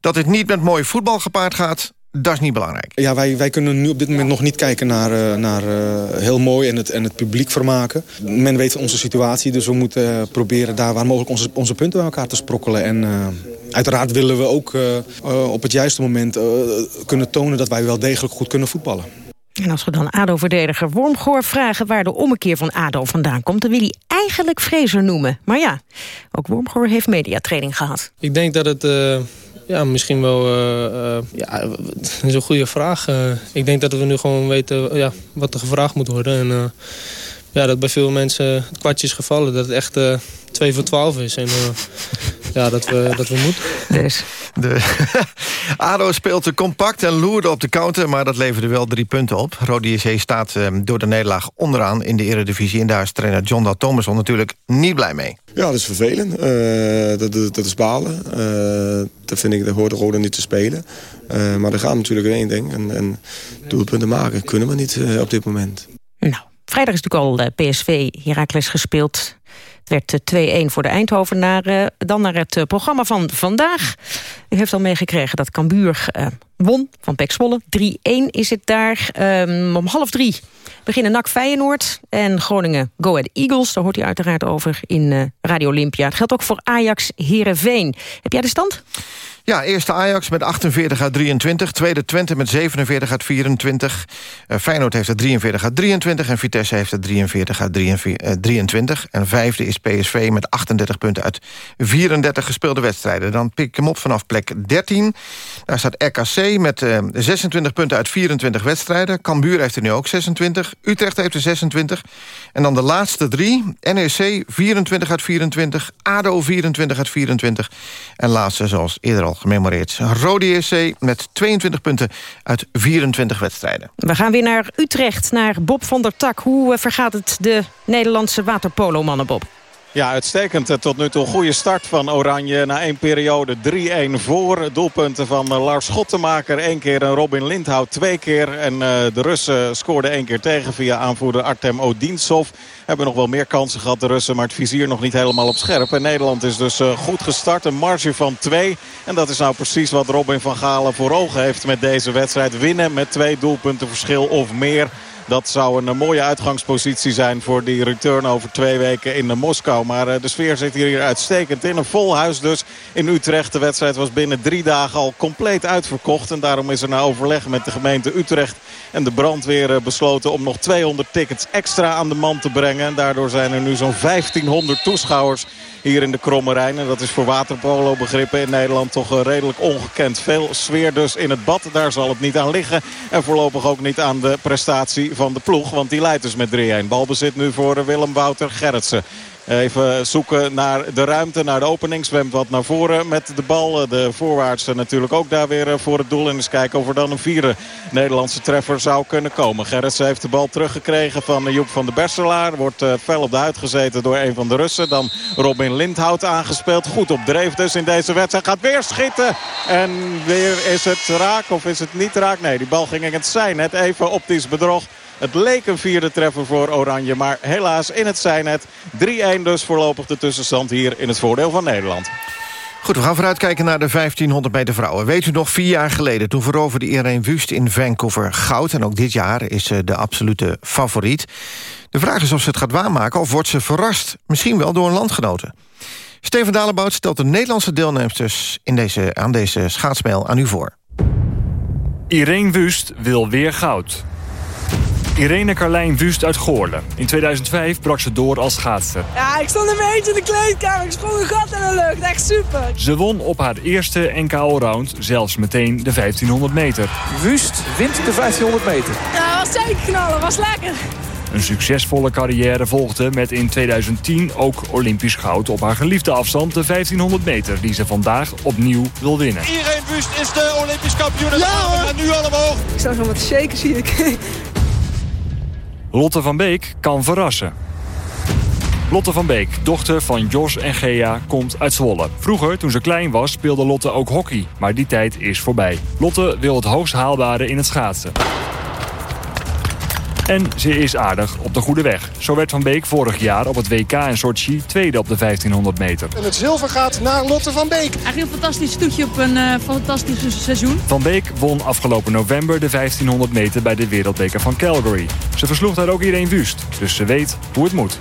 Dat het niet met mooi voetbal gepaard gaat dat is niet belangrijk. Ja, wij, wij kunnen nu op dit moment nog niet kijken naar, uh, naar uh, heel mooi en het, en het publiek vermaken. Men weet onze situatie, dus we moeten uh, proberen daar waar mogelijk onze, onze punten bij elkaar te sprokkelen. En uiteraard willen we ook op het juiste moment kunnen tonen dat wij wel degelijk goed kunnen voetballen. En als we dan ADO-verdediger Wormgoor vragen waar de ommekeer van ADO vandaan komt... dan wil hij eigenlijk Fraser noemen. Maar ja, ook Wormgoor heeft mediatraining gehad. Ik denk dat het... Ja, misschien wel. Uh, uh, ja, *laughs* dat is een goede vraag. Uh, ik denk dat we nu gewoon weten ja, wat er gevraagd moet worden. En ja, dat bij veel mensen het kwartje is gevallen. Dat het echt 2 voor 12 is. En ja, dat we, dat we moeten. Dus. De *laughs* ADO speelt te compact en loerde op de counter... maar dat leverde wel drie punten op. Rode JC staat door de nederlaag onderaan in de eredivisie... en daar is trainer John Dal Thomason natuurlijk niet blij mee. Ja, dat is vervelend. Uh, dat, dat, dat, is balen. Uh, dat vind ik, dat hoort Rode niet te spelen. Uh, maar er gaat natuurlijk één ding. En, en doelpunten maken kunnen we niet op dit moment. Vrijdag is natuurlijk al PSV Heracles gespeeld. Het werd 2-1 voor de Eindhoven. Naar, dan naar het programma van vandaag. U heeft al meegekregen dat Cambuur won van Pek Zwolle. 3-1 is het daar. Um, om half drie beginnen NAC Feyenoord en Groningen Go Ahead Eagles. Daar hoort u uiteraard over in Radio Olympia. Het geldt ook voor Ajax Heerenveen. Heb jij de stand? Ja, eerste Ajax met 48 uit 23. Tweede Twente met 47 uit 24. Uh, Feyenoord heeft het 43 uit 23. En Vitesse heeft het 43 uit 23. Uh, en vijfde is PSV met 38 punten uit 34 gespeelde wedstrijden. Dan pik ik hem op vanaf plek 13. Daar staat RKC met uh, 26 punten uit 24 wedstrijden. Cambuur heeft er nu ook 26. Utrecht heeft er 26. En dan de laatste drie. NEC 24 uit 24. ADO 24 uit 24. En laatste, zoals eerder al gememoreerd. Rode SC met 22 punten uit 24 wedstrijden. We gaan weer naar Utrecht, naar Bob van der Tak. Hoe eh, vergaat het de Nederlandse waterpolo-mannen, Ja, uitstekend eh, tot nu toe. Goede start van Oranje. Na één periode 3-1 voor. Doelpunten van eh, Lars Schottenmaker. Eén keer en Robin Lindhout twee keer. En uh, de Russen scoorden één keer tegen via aanvoerder Artem Odinsov. Hebben nog wel meer kansen gehad de Russen. Maar het vizier nog niet helemaal op scherp. En Nederland is dus goed gestart. Een marge van twee. En dat is nou precies wat Robin van Galen voor ogen heeft met deze wedstrijd. Winnen met twee doelpunten verschil of meer. Dat zou een mooie uitgangspositie zijn voor die return over twee weken in Moskou. Maar eh, de sfeer zit hier uitstekend in. Een vol huis dus in Utrecht. De wedstrijd was binnen drie dagen al compleet uitverkocht. En daarom is er na overleg met de gemeente Utrecht en de brandweer eh, besloten om nog 200 tickets extra aan de man te brengen. En daardoor zijn er nu zo'n 1500 toeschouwers hier in de Kromme Rijn. En dat is voor waterpolo begrippen in Nederland toch eh, redelijk ongekend. Veel sfeer dus in het bad. Daar zal het niet aan liggen. En voorlopig ook niet aan de prestatie van de ploeg. Want die leidt dus met 3-1. Balbezit nu voor Willem Wouter Gerritsen. Even zoeken naar de ruimte, naar de opening. Zwemt wat naar voren met de bal. De voorwaarts natuurlijk ook daar weer voor het doel. En eens kijken of er dan een vierde Nederlandse treffer zou kunnen komen. Gerritsen heeft de bal teruggekregen van Joep van de Berselaar. Wordt fel op de huid gezeten door een van de Russen. Dan Robin Lindhout aangespeeld. Goed op dreef dus in deze wedstrijd. Gaat weer schieten. En weer is het raak of is het niet raak? Nee, die bal ging in het zijn. Net even optisch bedrog. Het leek een vierde treffer voor Oranje. Maar helaas in het zijnet. 3-1 dus voorlopig de tussenstand hier in het voordeel van Nederland. Goed, we gaan vooruitkijken naar de 1500 meter vrouwen. Weet u nog, vier jaar geleden, toen veroverde Irene Wust in Vancouver goud. En ook dit jaar is ze de absolute favoriet. De vraag is of ze het gaat waarmaken of wordt ze verrast. Misschien wel door een landgenote. Steven Dalebout stelt de Nederlandse deelnemers in deze, aan deze schaatsmail aan u voor. Irene Wust wil weer goud. Irene Carlijn Wust uit Goorlen. In 2005 brak ze door als schaatster. Ja, ik stond een beetje in de kleedkamer. Ik sprong een gat in de lucht. Echt super. Ze won op haar eerste NK round zelfs meteen de 1500 meter. Wust wint de 1500 meter. Ja, was zeker knallen. Was lekker. Een succesvolle carrière volgde met in 2010 ook Olympisch goud op haar geliefde afstand, de 1500 meter, die ze vandaag opnieuw wil winnen. Irene Wust is de Olympisch kampioen. Ja hoor! nu allemaal. Ik sta zo wat shaken, zie ik. Lotte van Beek kan verrassen. Lotte van Beek, dochter van Jos en Gea, komt uit Zwolle. Vroeger, toen ze klein was, speelde Lotte ook hockey. Maar die tijd is voorbij. Lotte wil het hoogst haalbare in het schaatsen. En ze is aardig op de goede weg. Zo werd Van Beek vorig jaar op het WK in Sochi tweede op de 1500 meter. En het zilver gaat naar Lotte van Beek. Eigenlijk een fantastisch toetje op een uh, fantastisch seizoen. Van Beek won afgelopen november de 1500 meter bij de Wereldbeker van Calgary. Ze versloeg daar ook iedereen wust, dus ze weet hoe het moet.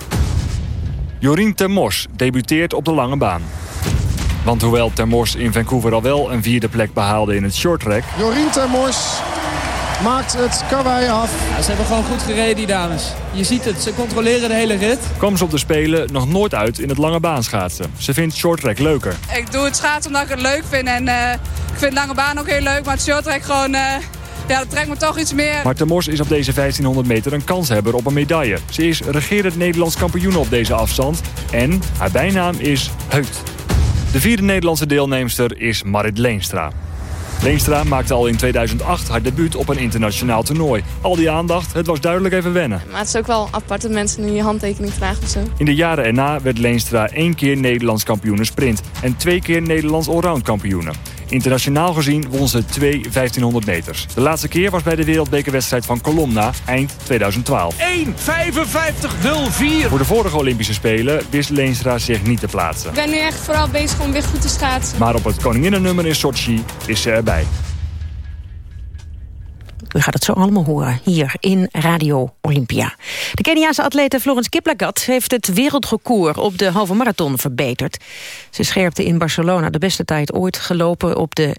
Jorien Termors debuteert op de lange baan. Want hoewel Termors in Vancouver al wel een vierde plek behaalde in het shorttrack... Jorien Termors maakt het karwei af. Ja, ze hebben gewoon goed gereden, die dames. Je ziet het, ze controleren de hele rit. Kwam ze op de Spelen nog nooit uit in het lange baan schaatsen. Ze vindt shorttrack leuker. Ik doe het schaatsen omdat ik het leuk vind. En uh, ik vind lange baan ook heel leuk, maar het shorttrack gewoon... Uh, ja, dat trekt me toch iets meer. Maar Mos is op deze 1500 meter een kanshebber op een medaille. Ze is regerend Nederlands kampioen op deze afstand. En haar bijnaam is Heut. De vierde Nederlandse deelnemster is Marit Leenstra. Leenstra maakte al in 2008 haar debuut op een internationaal toernooi. Al die aandacht, het was duidelijk even wennen. Maar het is ook wel apart dat mensen nu je handtekening vragen of zo. In de jaren erna werd Leenstra één keer Nederlands kampioen sprint... en twee keer Nederlands allround kampioene. Internationaal gezien won ze twee 1500 meters. De laatste keer was bij de wereldbekerwedstrijd van Colomna eind 2012. 1.55.04. Voor de vorige Olympische Spelen wist Leenstra zich niet te plaatsen. Ik ben nu echt vooral bezig om weer goed te schaatsen. Maar op het koninginnennummer in Sochi is ze erbij. U gaat het zo allemaal horen hier in Radio Olympia. De Keniaanse atlete Florence Kiplagat heeft het wereldrecord op de halve marathon verbeterd. Ze scherpte in Barcelona de beste tijd ooit gelopen op de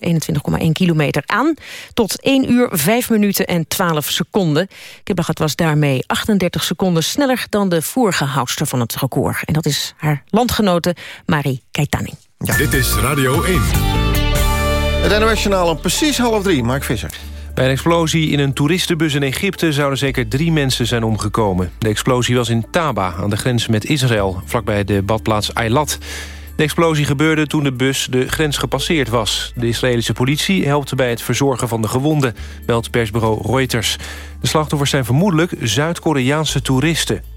21,1 kilometer aan. Tot 1 uur 5 minuten en 12 seconden. Kiplagat was daarmee 38 seconden sneller dan de vorige houdster van het record. En dat is haar landgenote Marie Keitani. Dit is Radio 1. Het NOS-journaal om precies half drie, Mark Visser. Bij een explosie in een toeristenbus in Egypte zouden zeker drie mensen zijn omgekomen. De explosie was in Taba, aan de grens met Israël, vlakbij de badplaats Eilat. De explosie gebeurde toen de bus de grens gepasseerd was. De Israëlische politie helpte bij het verzorgen van de gewonden, meldt persbureau Reuters. De slachtoffers zijn vermoedelijk Zuid-Koreaanse toeristen.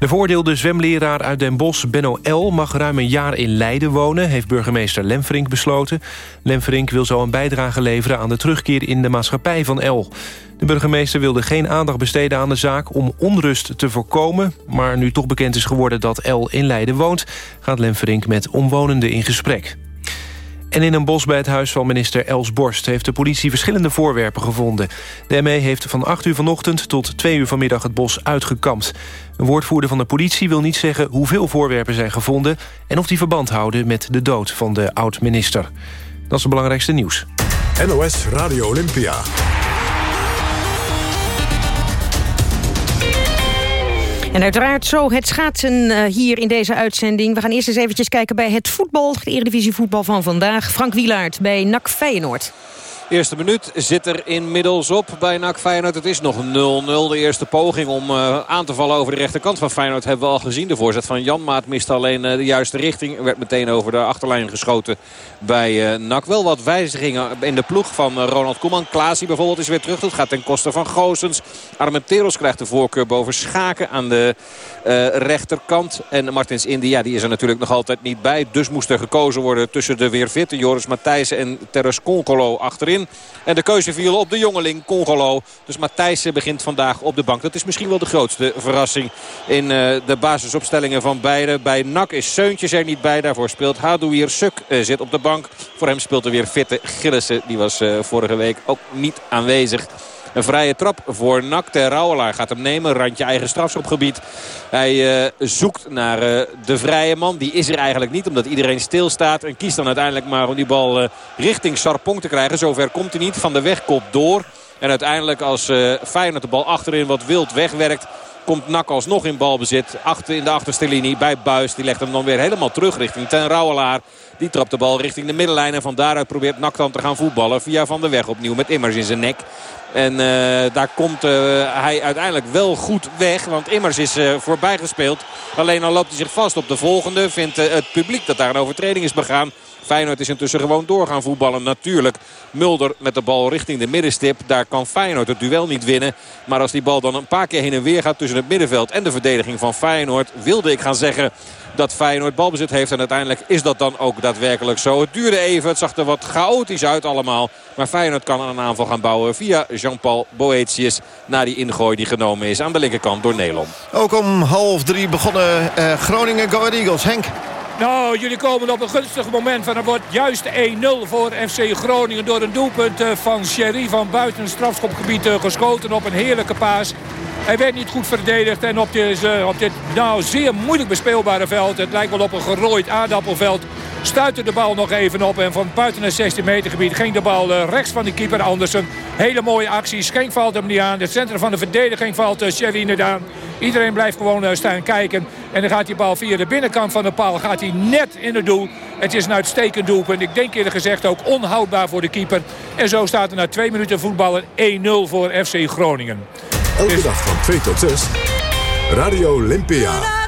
De voordeelde zwemleraar uit Den Bosch, Benno L., mag ruim een jaar in Leiden wonen... heeft burgemeester Lemferink besloten. Lemferink wil zo een bijdrage leveren aan de terugkeer in de maatschappij van L. De burgemeester wilde geen aandacht besteden aan de zaak om onrust te voorkomen... maar nu toch bekend is geworden dat L in Leiden woont... gaat Lemferink met omwonenden in gesprek. En in een bos bij het huis van minister Els Borst... heeft de politie verschillende voorwerpen gevonden. De ME heeft van 8 uur vanochtend tot 2 uur vanmiddag het bos uitgekampt. Een woordvoerder van de politie wil niet zeggen hoeveel voorwerpen zijn gevonden... en of die verband houden met de dood van de oud-minister. Dat is het belangrijkste nieuws. NOS Radio Olympia. En uiteraard zo het schaatsen uh, hier in deze uitzending. We gaan eerst eens eventjes kijken bij het voetbal, de Eredivisie voetbal van vandaag. Frank Wielaert bij NAC Feyenoord. Eerste minuut zit er inmiddels op bij NAC Feyenoord. Het is nog 0-0. De eerste poging om uh, aan te vallen over de rechterkant van Feyenoord hebben we al gezien. De voorzet van Janmaat miste alleen uh, de juiste richting. Werd meteen over de achterlijn geschoten bij uh, NAC. Wel wat wijzigingen in de ploeg van Ronald Koeman. Klaasie bijvoorbeeld is weer terug. Dat gaat ten koste van Goosens. Armenteros krijgt de voorkeur boven Schaken aan de rechterkant. En Martins India die is er natuurlijk nog altijd niet bij. Dus moest er gekozen worden tussen de weer fitte Joris Matthijssen en Teres Concolo achterin. En de keuze viel op de jongeling Congolo. Dus Matthijssen begint vandaag op de bank. Dat is misschien wel de grootste verrassing in uh, de basisopstellingen van beide. Bij NAC is Seuntjes er niet bij. Daarvoor speelt Hadouier Suk uh, zit op de bank. Voor hem speelt er weer fitte Gillissen. Die was uh, vorige week ook niet aanwezig. Een vrije trap voor Nak. Ter Rauwelaar gaat hem nemen. Randje eigen strafschopgebied. Hij uh, zoekt naar uh, de vrije man. Die is er eigenlijk niet omdat iedereen stilstaat. En kiest dan uiteindelijk maar om die bal uh, richting Sarpong te krijgen. Zover komt hij niet. Van de weg kop door. En uiteindelijk als Feyenoord de bal achterin wat wild wegwerkt komt Nak alsnog in balbezit. Achter in de achterste linie bij Buis. Die legt hem dan weer helemaal terug richting Ten Rauwelaar. Die trapt de bal richting de middenlijn. En van daaruit probeert Nak dan te gaan voetballen. Via Van de Weg opnieuw met Immers in zijn nek. En uh, daar komt uh, hij uiteindelijk wel goed weg. Want Immers is uh, voorbij gespeeld. Alleen al loopt hij zich vast op de volgende. Vindt het publiek dat daar een overtreding is begaan. Feyenoord is intussen gewoon doorgaan voetballen. Natuurlijk Mulder met de bal richting de middenstip. Daar kan Feyenoord het duel niet winnen. Maar als die bal dan een paar keer heen en weer gaat tussen het middenveld en de verdediging van Feyenoord. Wilde ik gaan zeggen dat Feyenoord balbezit heeft. En uiteindelijk is dat dan ook daadwerkelijk zo. Het duurde even. Het zag er wat chaotisch uit allemaal. Maar Feyenoord kan een aanval gaan bouwen via Jean-Paul Boetius. Na die ingooi die genomen is aan de linkerkant door Nelon. Ook om half drie begonnen uh, Groningen Go Eagles. Henk. Nou, jullie komen op een gunstig moment. Van er wordt juist 1-0 voor FC Groningen door een doelpunt van Sherry van buiten het strafschopgebied geschoten op een heerlijke paas. Hij werd niet goed verdedigd en op dit, op dit nou, zeer moeilijk bespeelbare veld... het lijkt wel op een gerooid aardappelveld... stuitte de bal nog even op en van buiten het 16 meter gebied... ging de bal rechts van de keeper Andersen. Hele mooie actie. Schenk valt hem niet aan. Het centrum van de verdediging valt Sherry aan. Iedereen blijft gewoon staan kijken. En dan gaat die bal via de binnenkant van de paal gaat hij net in het doel. Het is een uitstekend doelpunt. Ik denk eerder gezegd ook onhoudbaar voor de keeper. En zo staat er na twee minuten voetballen 1-0 voor FC Groningen. Elke dag van 2 tot 6. Radio Olympia.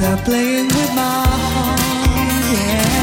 They're playing with my heart, yeah.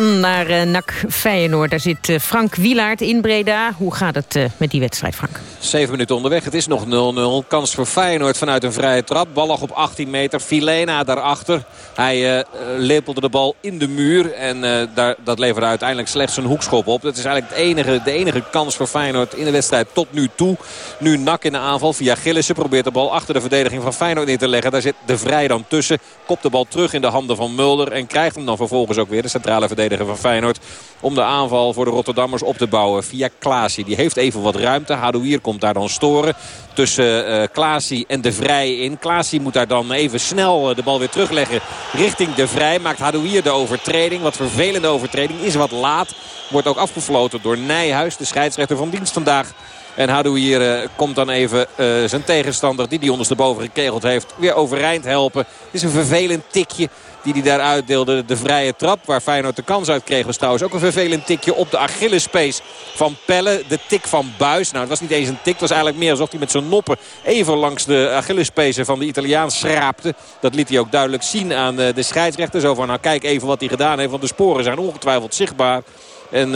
Naar uh, NAC Feyenoord. Daar zit uh, Frank Wielaert in Breda. Hoe gaat het uh, met die wedstrijd, Frank? Zeven minuten onderweg. Het is nog 0-0. Kans voor Feyenoord vanuit een vrije trap. Bal lag op 18 meter. Filena daarachter. Hij lepelde de bal in de muur. En daar, dat leverde uiteindelijk slechts een hoekschop op. Dat is eigenlijk het enige, de enige kans voor Feyenoord in de wedstrijd tot nu toe. Nu NAC in de aanval via Gillissen. Probeert de bal achter de verdediging van Feyenoord neer te leggen. Daar zit de Vrij dan tussen. Kopt de bal terug in de handen van Mulder. En krijgt hem dan vervolgens ook weer de centrale verdediger van Feyenoord. Om de aanval voor de Rotterdammers op te bouwen via Klaasie. Die heeft even wat ruimte. Hadouier komt daar dan storen tussen uh, en De Vrij in. Klaasie moet daar dan even snel uh, de bal weer terugleggen richting De Vrij. Maakt Hadouier de overtreding. Wat vervelende overtreding. Is wat laat. Wordt ook afgefloten door Nijhuis. De scheidsrechter van dienst vandaag. En Hadouier uh, komt dan even zijn tegenstander die die ondersteboven gekegeld heeft weer overeind helpen. Het is een vervelend tikje die hij daar uitdeelde. De vrije trap waar Feyenoord de kans uit kreeg was trouwens ook een vervelend tikje op de Achillespees van Pelle. De tik van Buis. Nou het was niet eens een tik. Het was eigenlijk meer alsof hij met zijn noppen even langs de Achillespezen van de Italiaan schraapte. Dat liet hij ook duidelijk zien aan de scheidsrechter. Zo van nou kijk even wat hij gedaan heeft. Want de sporen zijn ongetwijfeld zichtbaar. En uh,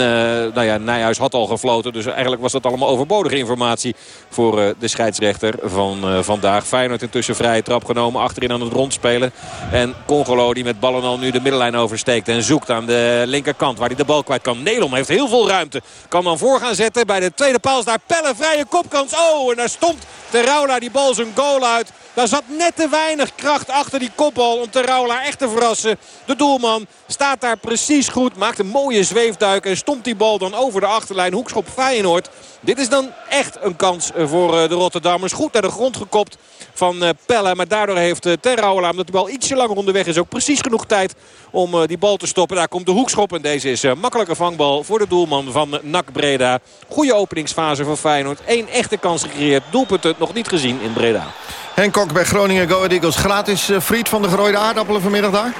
nou ja, Nijhuis had al gefloten. Dus eigenlijk was dat allemaal overbodige informatie voor uh, de scheidsrechter van uh, vandaag. Feyenoord intussen vrije trap genomen. Achterin aan het rondspelen. En Congolo die met ballen al nu de middenlijn oversteekt. En zoekt aan de linkerkant waar hij de bal kwijt kan. Nelom heeft heel veel ruimte. Kan dan voor gaan zetten. Bij de tweede paal daar Pelle vrije kopkans. Oh, en daar stond Terraula die bal zijn goal uit. Daar zat net te weinig kracht achter die kopbal om Terraula echt te verrassen. De doelman staat daar precies goed. Maakt een mooie zweefduik en stomt die bal dan over de achterlijn. Hoekschop Feyenoord. Dit is dan echt een kans voor de Rotterdammers. Goed naar de grond gekopt van Pelle. Maar daardoor heeft Terraula, omdat de bal ietsje langer onderweg is... ook precies genoeg tijd om die bal te stoppen. Daar komt de hoekschop en deze is een makkelijke vangbal voor de doelman van NAC Breda. Goede openingsfase van Feyenoord. Eén echte kans gecreëerd. Doelpunten nog niet gezien in Breda. Henk Kok bij Groningen Go Eagles. Gratis friet van de gerooide aardappelen vanmiddag daar?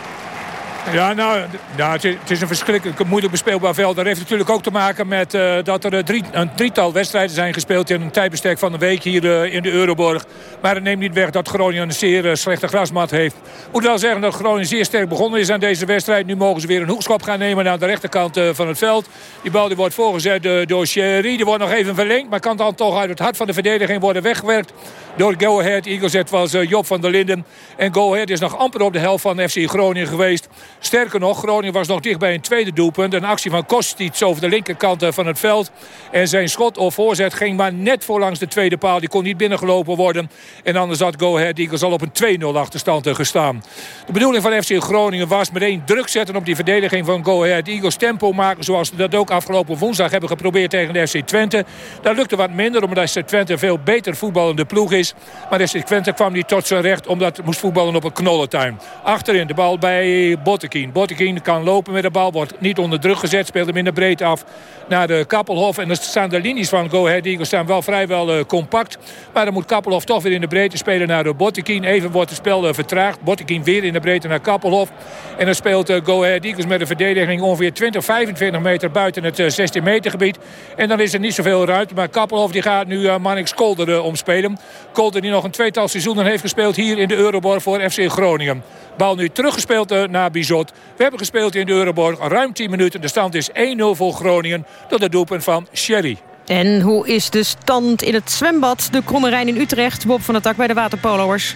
Ja, nou, het, is, een verschrikkelijk moeilijk bespeelbaar veld. Dat heeft natuurlijk ook te maken met uh, dat er drie, een drietal wedstrijden zijn gespeeld... in een tijdbestek van een week hier uh, in de Euroborg. Maar het neemt niet weg dat Groningen een zeer uh, slechte grasmat heeft. Ik moet wel zeggen dat Groningen zeer sterk begonnen is aan deze wedstrijd. Nu mogen ze weer een hoekschop gaan nemen aan de rechterkant van het veld. Die bal die wordt voorgezet door Sherry. Die wordt nog even verlengd, maar kan dan toch uit het hart van de verdediging worden weggewerkt. Door Go Ahead Eagles. Het was Job van der Linden. En Go Ahead is nog amper op de helft van FC Groningen geweest. Sterker nog, Groningen was nog dicht bij een tweede doelpunt. Een actie van Kostic over de linkerkant van het veld. En zijn schot of voorzet ging maar net voor langs de tweede paal. Die kon niet binnengelopen worden. En anders had Go Ahead Eagles al op een 2-0 achterstand gestaan. De bedoeling van FC Groningen was meteen druk zetten op die verdediging van Go Ahead Eagles. Tempo maken zoals we dat ook afgelopen woensdag hebben geprobeerd tegen de FC Twente. Dat lukte wat minder omdat FC Twente veel beter voetballende ploeg is. Maar FC Twente kwam niet tot zijn recht omdat moest voetballen op een knollentuin. Achterin de bal bij Botte Bottekin. Bottekin kan lopen met de bal, wordt niet onder druk gezet. Speelt hem in de breedte af naar de Kappelhof. En dan staan de linies van Go Ahead Eagles staan wel vrijwel uh, compact. Maar dan moet Kappelhof toch weer in de breedte spelen naar de Bottekin. Even wordt het spel uh, vertraagd. Bottekin weer in de breedte naar Kappelhof. En dan speelt uh, Go Ahead Eagles met een verdediging ongeveer 20, 25 meter buiten het 16 meter gebied. En dan is er niet zoveel ruimte. Maar Kappelhof die gaat nu uh, Mannix Kolder omspelen. Kolder die nog een tweetal seizoenen heeft gespeeld hier in de Euroborg voor FC Groningen. Bal nu teruggespeeld naar Bizot. We hebben gespeeld in de Euroborg ruim 10 minuten. De stand is 1-0 voor Groningen door de doelpunt van Sherry. En hoe is de stand in het zwembad? De Kromme Rijn in Utrecht. Bob van der Tak bij de waterpoloers.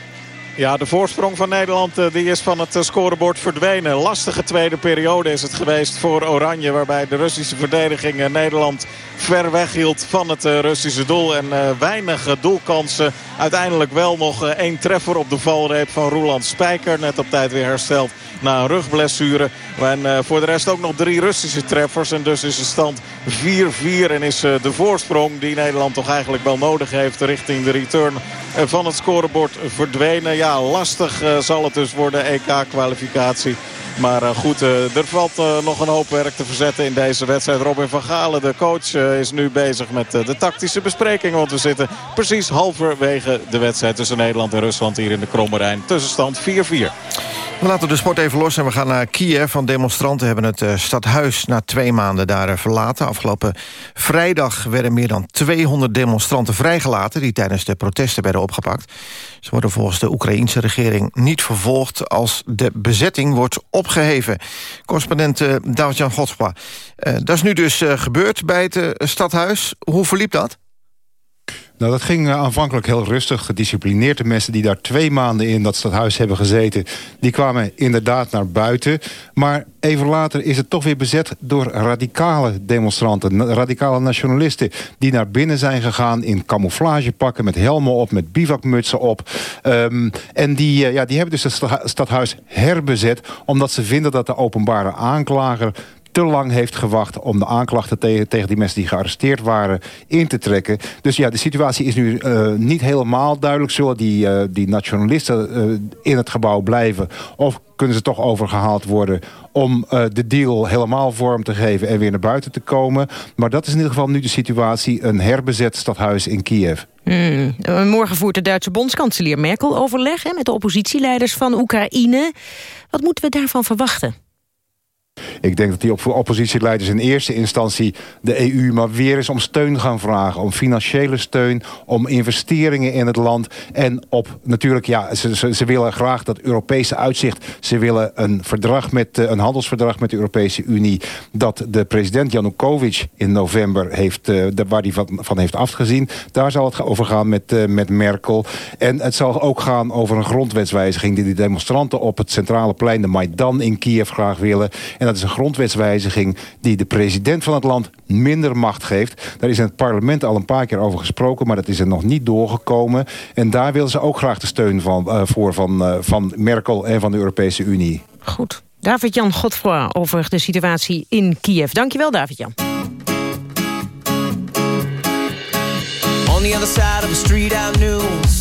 Ja, de voorsprong van Nederland eh, die is van het eh, scorebord verdwenen. Lastige tweede periode is het geweest voor Oranje. Waarbij de Russische verdediging eh, Nederland ver weg hield van het Russische doel. En weinig doelkansen. Uiteindelijk wel nog één treffer op de valreep van Roland Spijker. Net op tijd weer hersteld na een rugblessure. En voor de rest ook nog drie Russische treffers. En dus is de stand 4-4. En is de voorsprong die Nederland toch eigenlijk wel nodig heeft richting de return van het scorebord verdwenen. Ja, lastig zal het dus worden, EK-kwalificatie. Maar goed, er valt nog een hoop werk te verzetten in deze wedstrijd. Robin van Galen, de coach, is nu bezig met de tactische bespreking. Want we zitten precies halverwege de wedstrijd tussen Nederland en Rusland hier in de Kromme Rijn. Tussenstand 4-4. We laten de sport even los en we gaan naar Kiev. Van demonstranten hebben het uh, stadhuis na twee maanden daar uh, verlaten. Afgelopen vrijdag werden meer dan 200 demonstranten vrijgelaten... die tijdens de protesten werden opgepakt. Ze worden volgens de Oekraïense regering niet vervolgd... als de bezetting wordt opgeheven. Correspondent uh, David-Jan Godspa. dat is nu dus gebeurd bij het stadhuis. Hoe verliep dat? Nou, dat ging aanvankelijk heel rustig, gedisciplineerd. De mensen die daar twee maanden in dat stadhuis hebben gezeten... die kwamen inderdaad naar buiten. Maar even later is het toch weer bezet door radicale demonstranten. Radicale nationalisten die naar binnen zijn gegaan... in camouflagepakken, met helmen op, met bivakmutsen op. Um, en die, ja, die hebben dus het stadhuis herbezet... omdat ze vinden dat de openbare aanklager te lang heeft gewacht om de aanklachten tegen, tegen die mensen die gearresteerd waren in te trekken. Dus ja, de situatie is nu uh, niet helemaal duidelijk. Zullen die, uh, die nationalisten uh, in het gebouw blijven? Of kunnen ze toch overgehaald worden om de deal helemaal vorm te geven en weer naar buiten te komen? Maar dat is in ieder geval nu de situatie. Een herbezet stadhuis in Kiev. Hmm. Morgen voert de Duitse bondskanselier Merkel overleg hè, met de oppositieleiders van Oekraïne. Wat moeten we daarvan verwachten? Ik denk dat die oppositieleiders in eerste instantie de EU maar weer eens om steun gaan vragen. Om financiële steun, om investeringen in het land. En op natuurlijk, ja, ze, ze, willen graag dat Europese uitzicht. Ze willen een, verdrag met, eh, een handelsverdrag met de Europese Unie. Dat de president Janukovic in november heeft, uh, waar hij van, heeft afgezien. Daar zal het over gaan met, uh, met Merkel. En het zal ook gaan over een grondwetswijziging die de demonstranten op het centrale plein, de Maidan in Kiev graag willen. En dat is een grondwetswijziging die de president van het land minder macht geeft. Daar is in het parlement al een paar keer over gesproken, maar dat is er nog niet doorgekomen. En daar willen ze ook graag de steun van, uh, voor van, uh, van Merkel en van de Europese Unie. Goed. David-Jan Godfroy over de situatie in Kiev. Dankjewel, David-Jan. On the other side of the street I knew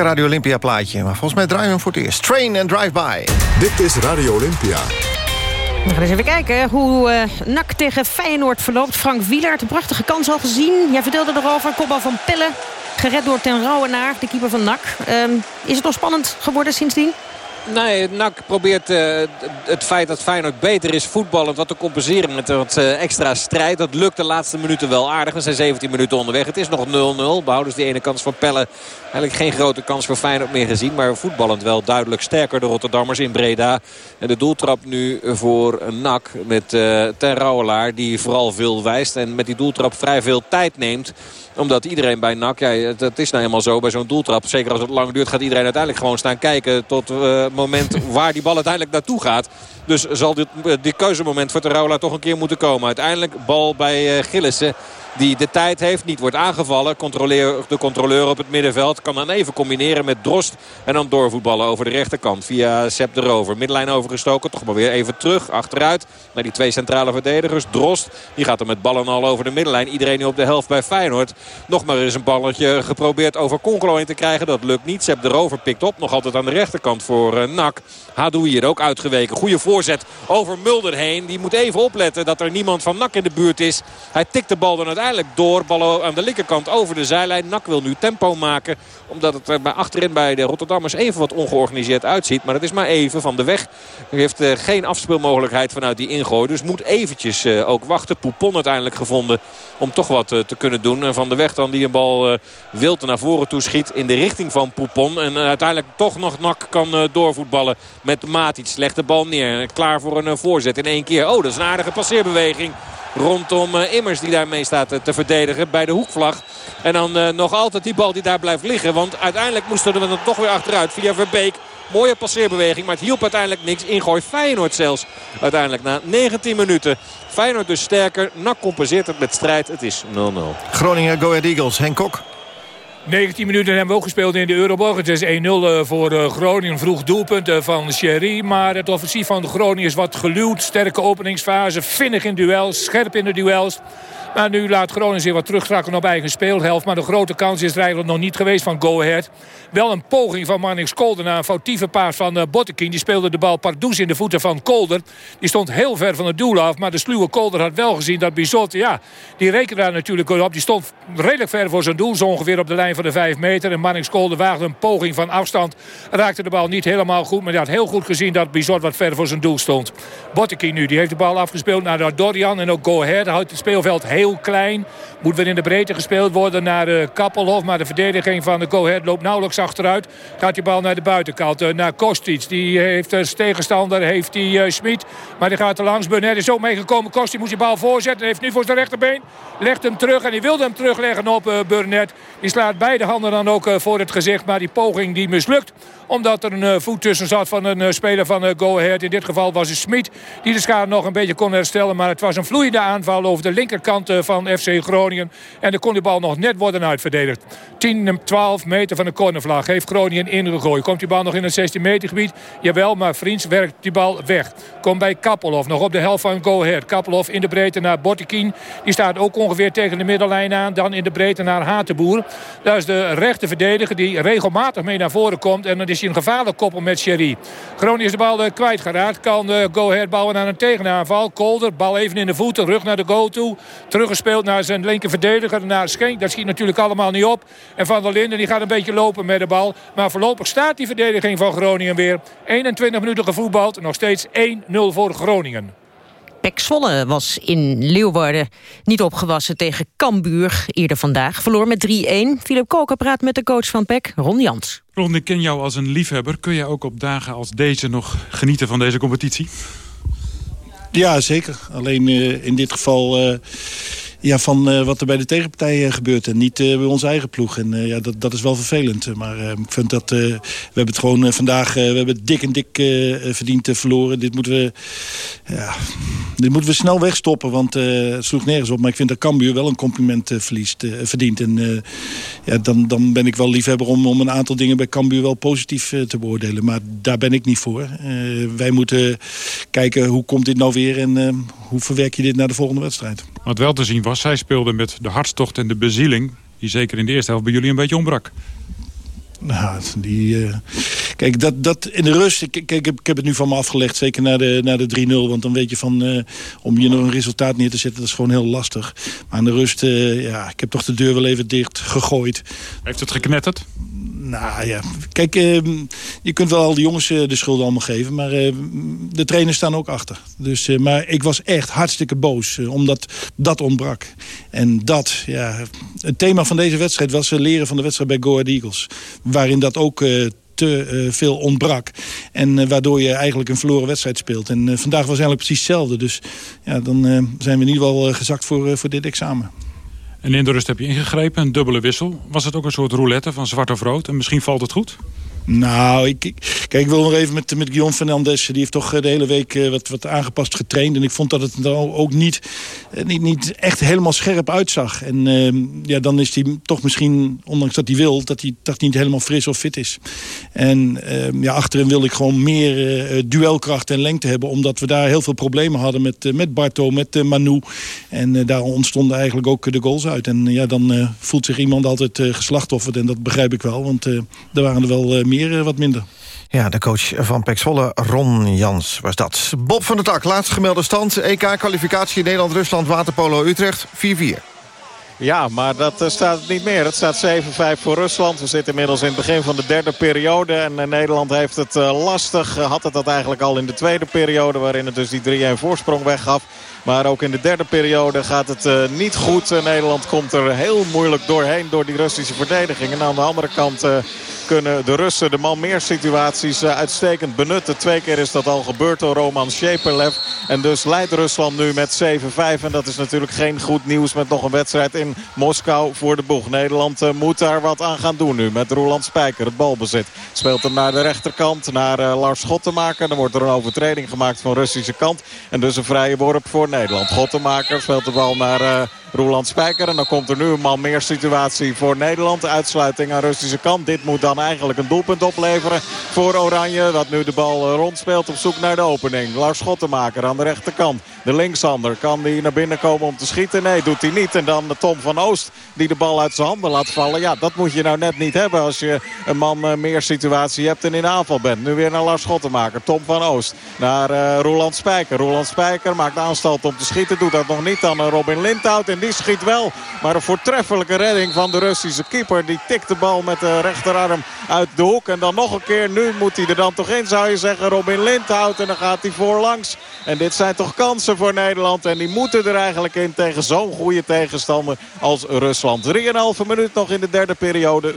Lekker Radio Olympia plaatje, maar volgens mij draaien we hem voor het eerst. Train and Drive By. Dit is Radio Olympia. We gaan eens even kijken hoe uh, NAC tegen Feyenoord verloopt. Frank Wielaert, een prachtige kans al gezien. Jij vertelde erover, kopbal van Pelle. Gered door Ten Rouwenaar, de keeper van NAC. Uh, is het nog spannend geworden sindsdien? Nee, NAC probeert uh, het feit dat Feyenoord beter is voetballend wat te compenseren met wat uh, extra strijd. Dat lukt de laatste minuten wel aardig. We zijn 17 minuten onderweg. Het is nog 0-0. Behouden die ene kans van Pelle. Eigenlijk geen grote kans voor Feyenoord meer gezien. Maar voetballend wel duidelijk sterker de Rotterdammers in Breda. En de doeltrap nu voor NAC met uh, Ten Rouwelaar. Die vooral veel wijst. En met die doeltrap vrij veel tijd neemt omdat iedereen bij NAC, ja, dat is nou helemaal zo bij zo'n doeltrap. Zeker als het lang duurt gaat iedereen uiteindelijk gewoon staan kijken... tot moment waar die bal uiteindelijk naartoe gaat. Dus zal dit, dit keuzemoment voor Teroula toch een keer moeten komen. Uiteindelijk bal bij uh, Gillissen die de tijd heeft. Niet wordt aangevallen. Controleer, de controleur op het middenveld kan dan even combineren met Drost. En dan doorvoetballen over de rechterkant via Sepp de Rover. Middenlijn overgestoken. Toch maar weer even terug. Achteruit naar die twee centrale verdedigers. Drost die gaat er met ballen al over de middenlijn. Iedereen nu op de helft bij Feyenoord. Nog maar eens een balletje geprobeerd over Konkelo in te krijgen. Dat lukt niet. Sepp de Rover pikt op. Nog altijd aan de rechterkant voor uh, Nak. Hadoui hier ook uitgeweken. Goede voorzet over Mulder heen. Die moet even opletten dat er niemand van Nak in de buurt is. Hij tikt de bal dan uiteindelijk door. Ballen aan de linkerkant over de zijlijn. Nak wil nu tempo maken. Omdat het er achterin bij de Rotterdammers even wat ongeorganiseerd uitziet. Maar dat is maar even van de weg. Er heeft uh, geen afspeelmogelijkheid vanuit die ingooi. Dus moet eventjes uh, ook wachten. Poupon uiteindelijk gevonden om toch wat uh, te kunnen doen. En van de weg dan die een bal wild naar voren toeschiet in de richting van Poupon. En uiteindelijk toch nog Nak kan doorvoetballen met Matic. De bal neer. Klaar voor een voorzet in één keer. Oh, dat is een aardige passeerbeweging rondom Immers die daarmee staat te verdedigen bij de hoekvlag. En dan nog altijd die bal die daar blijft liggen. Want uiteindelijk moesten we dan toch weer achteruit via Verbeek. Mooie passeerbeweging, maar het hielp uiteindelijk niks. Ingooi Feyenoord zelfs uiteindelijk na 19 minuten. Feyenoord dus sterker. NAC compenseert het met strijd. Het is 0-0. Groningen Go Ahead Eagles, Henk Kok. 19 minuten hebben we ook gespeeld in de Euroborg. Het is 1-0 voor Groningen. Vroeg doelpunten van Sherry. Maar het offensief van Groningen is wat geluwd. Sterke openingsfase. Vinnig in duels. Scherp in de duels. Maar nu laat Groningen zich wat terugtrekken op eigen speelhelft. Maar de grote kans is er eigenlijk nog niet geweest van Go Ahead. Wel een poging van Mannix Kolder na een foutieve paas van uh, Bottekin. Die speelde de bal pardoes in de voeten van Kolder. Die stond heel ver van het doel af. Maar de sluwe Kolder had wel gezien dat Bizot... ja, die rekende daar natuurlijk op. Die stond redelijk ver voor zijn doel. Zo ongeveer op de lijn van de 5 meter. En Mannix Kolder waagde een poging van afstand. Raakte de bal niet helemaal goed. Maar hij had heel goed gezien dat Bizot wat ver voor zijn doel stond. Bottekin nu, die heeft de bal afgespeeld naar Dorian. En ook Go Ahead houdt het speelveld heel klein. Moet weer in de breedte gespeeld worden naar uh, Kappelhof. Maar de verdediging van de Go Ahead loopt nauwelijks achteruit. Gaat die bal naar de buitenkant. Uh, naar Kostic. Die heeft als tegenstander heeft die uh, Smit. Maar die gaat er langs. Burnett is ook meegekomen. Kostic moet die bal voorzetten. Heeft nu voor zijn rechterbeen. Legt hem terug. En die wilde hem terugleggen op Burnett. Die slaat beide handen dan ook voor het gezicht. Maar die poging die mislukt omdat er een voet tussen zat van een speler van Go Ahead. In dit geval was het Smit die de schade nog een beetje kon herstellen. Maar het was een vloeiende aanval over de linkerkant van FC Groningen. En dan kon die bal nog net worden uitverdedigd. 10, 12 meter van de cornervlag heeft Groningen ingegooid. Komt die bal nog in het 16 meter gebied? Jawel, maar Vriends werkt die bal weg. Komt bij Kappelhof, nog op de helft van Go Ahead. Kappelhof in de breedte naar Bottekin. Die staat ook ongeveer tegen de middenlijn aan. Dan in de breedte naar Hatenboer. Dat is de rechte verdediger die regelmatig mee naar voren komt. En dan is hij een gevaarlijk koppel met Sherry. Groningen is de bal uh, kwijtgeraakt. Kan uh, Go Ahead bouwen aan een tegenaanval. Kolder, bal even in de voeten. Rug naar de goal toe. Teruggespeeld naar zijn linker verdediger. Naar Schenk. Dat schiet natuurlijk allemaal niet op. En Van der Linden die gaat een beetje lopen met de bal. Maar voorlopig staat die verdediging van Groningen weer. 21 minuten gevoetbald. Nog steeds 1-0 voor Groningen. Pek Zwolle was in Leeuwarden niet opgewassen tegen Cambuur eerder vandaag. Verloor met 3-1. Philip Koker praat met de coach van Pek, Ron Jans. Ron, ik ken jou als een liefhebber. Kun jij ook op dagen als deze nog genieten van deze competitie? Ja, zeker. Alleen uh, in dit geval... Ja, van uh, wat er bij de tegenpartij uh, gebeurt. En niet uh, bij onze eigen ploeg. En ja, dat, dat is wel vervelend. Maar ik vind dat we hebben het gewoon vandaag we hebben dik en dik verdiend verloren. Dit moeten we, ja, dit moeten we snel wegstoppen. Want het sloeg nergens op. Maar ik vind dat Cambuur wel een compliment verliest, verdient. En ja, dan, dan ben ik wel liefhebber om, om een aantal dingen bij Cambuur wel positief te beoordelen. Maar daar ben ik niet voor. wij moeten kijken hoe komt dit nou weer en hoe verwerk je dit naar de volgende wedstrijd. Wat wel te zien was, zij speelde met de hartstocht en de bezieling... die zeker in de eerste helft bij jullie een beetje ontbrak. Nou, die, uh... kijk, dat, dat in de rust... Ik, kijk, ik, heb, ik heb het nu van me afgelegd, zeker naar de, naar de 3-0. Want dan weet je van, uh, om je nog een resultaat neer te zetten... dat is gewoon heel lastig. Maar in de rust, uh, ja, ik heb toch de deur wel even dicht gegooid. Heeft het geknetterd? Nou ja, kijk, uh, je kunt wel al de jongens de schuld allemaal geven. Maar de trainers staan ook achter. Dus, maar ik was echt hartstikke boos. omdat dat ontbrak. En dat, ja... Het thema van deze wedstrijd was leren van de wedstrijd bij Go Ahead Eagles. Waarin dat ook te uh, veel ontbrak. En uh, waardoor je eigenlijk een verloren wedstrijd speelt. En uh, vandaag was eigenlijk precies hetzelfde. Dus ja, dan zijn we in ieder geval gezakt voor, voor dit examen. En in de rust heb je ingegrepen, een dubbele wissel. Was het ook een soort roulette van zwart of rood? En misschien valt het goed? Nou, ik, kijk, ik wil nog even met, met Guillaume Fernandes. Die heeft toch eh, de hele week uh, wat, wat aangepast getraind. En ik vond dat het er ook niet, eh, niet, niet echt helemaal scherp uitzag. En uh, ja, dan is hij toch misschien, ondanks dat hij wil... dat hij toch niet helemaal fris of fit is. En uh, ja, achterin wil ik gewoon meer duelkracht en lengte hebben. Omdat we daar heel veel problemen hadden met, met Barto, met Manu. En daar ontstonden eigenlijk ook de goals uit. En ja, dan voelt zich iemand altijd geslachtofferd. En dat begrijp ik wel, want er waren er wel meer eh, wat minder. Ja, de coach van Pek Zwolle, Ron Jans, was dat. Bob van der Tak, laatst gemelde stand. EK-kwalificatie Nederland-Rusland, Waterpolo Utrecht, 4-4. Ja, maar dat uh, staat niet meer. Het staat 7-5 voor Rusland. We zitten inmiddels in het begin van de derde periode. En uh, Nederland heeft het lastig. had het dat eigenlijk al in de tweede periode. Waarin het dus die 3-1 voorsprong weggaf. Maar ook in de derde periode gaat het uh, niet goed. Uh, Nederland komt er heel moeilijk doorheen door die Russische verdediging. En aan de andere kant uh, kunnen de Russen de man meer situaties uitstekend benutten. Twee keer is dat al gebeurd door Roman Shepelev. En dus leidt Rusland nu met 7-5. En dat is natuurlijk geen goed nieuws met nog een wedstrijd in Moskou voor de boeg. Nederland moet daar wat aan gaan doen nu met Roland Spijker. Het balbezit speelt hem naar de rechterkant, naar Lars Schottenmaker. Dan wordt er een overtreding gemaakt van Russische kant. En dus een vrije worp voor Nederland. Gottenmaker speelt de bal naar uh, Roland Spijker. En dan komt er nu een man meer situatie voor Nederland. Uitsluiting aan Russische kant. Dit moet dan eigenlijk een doelpunt opleveren voor Oranje. Dat nu de bal eh, rondspeelt op zoek naar de opening. Lars Schottenmaker aan de rechterkant. De linkshander. Kan die naar binnen komen om te schieten? Nee, doet hij niet. En dan Tom van Oost die de bal uit zijn handen laat vallen. Ja, dat moet je nou net niet hebben als je een man uh, meer situatie hebt en in aanval bent. Nu weer naar Lars Schottenmaker. Tom van Oost naar uh, Roland Spijker. Roland Spijker maakt aanstalt om te schieten. Doet dat nog niet. Dan Robin Lindhout. En die schiet wel. Maar een voortreffelijke redding van de Russische keeper. Die tikt de bal met de rechterarm uit de hoek. En dan nog een keer. Nu moet hij er dan toch in zou je zeggen. Robin Lindhout. En dan gaat hij voorlangs. En dit zijn toch kansen voor Nederland. En die moeten er eigenlijk in tegen zo'n goede tegenstander als Rusland. 3,5 minuut nog in de derde periode.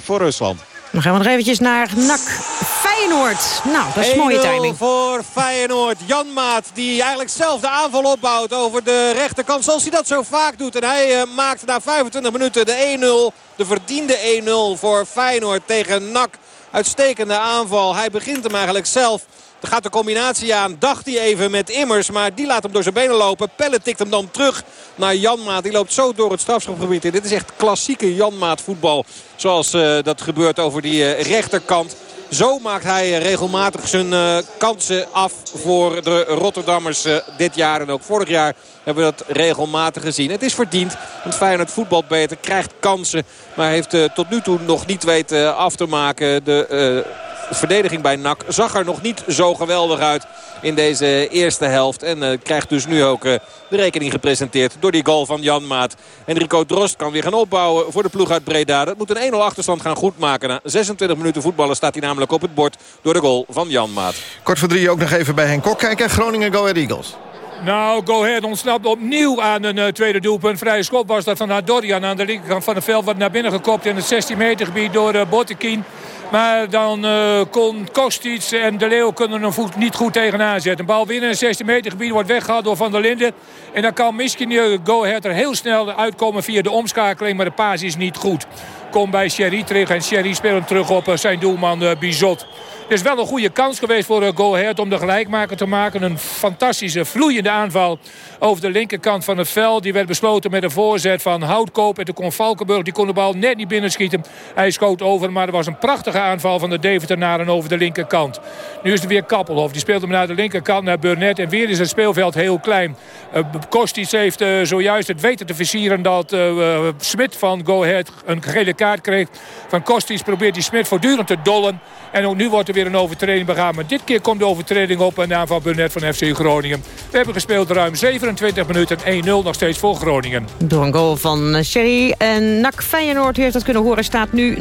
7-5 voor Rusland. Dan gaan we nog eventjes naar NAC Feyenoord. Nou, dat is mooie timing. voor Feyenoord. Janmaat die eigenlijk zelf de aanval opbouwt over de rechterkant. Zoals hij dat zo vaak doet. En hij uh, maakt na 25 minuten de 1-0. De verdiende 1-0 voor Feyenoord tegen NAC. Uitstekende aanval. Hij begint hem eigenlijk zelf. Gaat de combinatie aan. Dacht hij even met Immers. Maar die laat hem door zijn benen lopen. Pelle tikt hem dan terug naar Janmaat. Die loopt zo door het strafschopgebied. Dit is echt klassieke Janmaat voetbal. Zoals uh, dat gebeurt over die uh, rechterkant. Zo maakt hij regelmatig zijn uh, kansen af voor de Rotterdammers uh, dit jaar. En ook vorig jaar hebben we dat regelmatig gezien. Het is verdiend, want Feyenoord voetbalt beter, krijgt kansen. Maar heeft uh, tot nu toe nog niet weten af te maken. De verdediging bij NAC zag er nog niet zo geweldig uit in deze eerste helft. En krijgt dus nu ook de rekening gepresenteerd door die goal van Jan Maat. Enrico Drost kan weer gaan opbouwen voor de ploeg uit Breda. Dat moet een 1-0 achterstand gaan goedmaken. Na 26 minuten voetballen staat hij namelijk op het bord door de goal van Jan Maat. Kort voor drie ook nog even bij Henk Kok kijken. Groningen Go Ahead Eagles. Nou, Go Ahead ontsnapt opnieuw aan een uh, tweede doelpunt. Vrije schop was dat van Adorian aan de linkerkant van het veld. Wat naar binnen gekopt in het 16 meter gebied door uh, Bottekin. Maar dan uh, kon Kostic en De Leeuw kunnen een voet niet goed tegenaan zetten. Een bal binnen het 16 meter gebied wordt weggehaald door Van der Linden. En dan kan misschien Go Ahead er heel snel uitkomen via de omschakeling. Maar de paas is niet goed. Komt bij Sherry terug en Sherry speelt hem terug op zijn doelman Bizot. Het is wel een goede kans geweest voor Go Ahead om de gelijkmaker te maken. Een fantastische vloeiende aanval over de linkerkant van het veld. Die werd besloten met een voorzet van Houtkoop. En toen kon Valkenburg, die kon de bal net niet binnenschieten. Hij schoot over, maar er was een prachtige aanval van de Deventenaren over de linkerkant. Nu is er weer Kappelhof. Die speelt hem naar de linkerkant, naar Burnett. En weer is het speelveld heel klein. Uh, heeft uh, zojuist het weten te versieren dat uh, Smit van Go Ahead een gele kaart kreeg. Van Kostic probeert die Smit voortdurend te dollen. En ook nu wordt er weer een overtreding begaan. Maar dit keer komt de overtreding op een aanval Burnett van FC Groningen. We hebben gespeeld ruim 27 minuten 1-0 nog steeds voor Groningen. Door een goal van Sherry en NAC Feyenoord, u heeft het kunnen horen, staat nu 0-1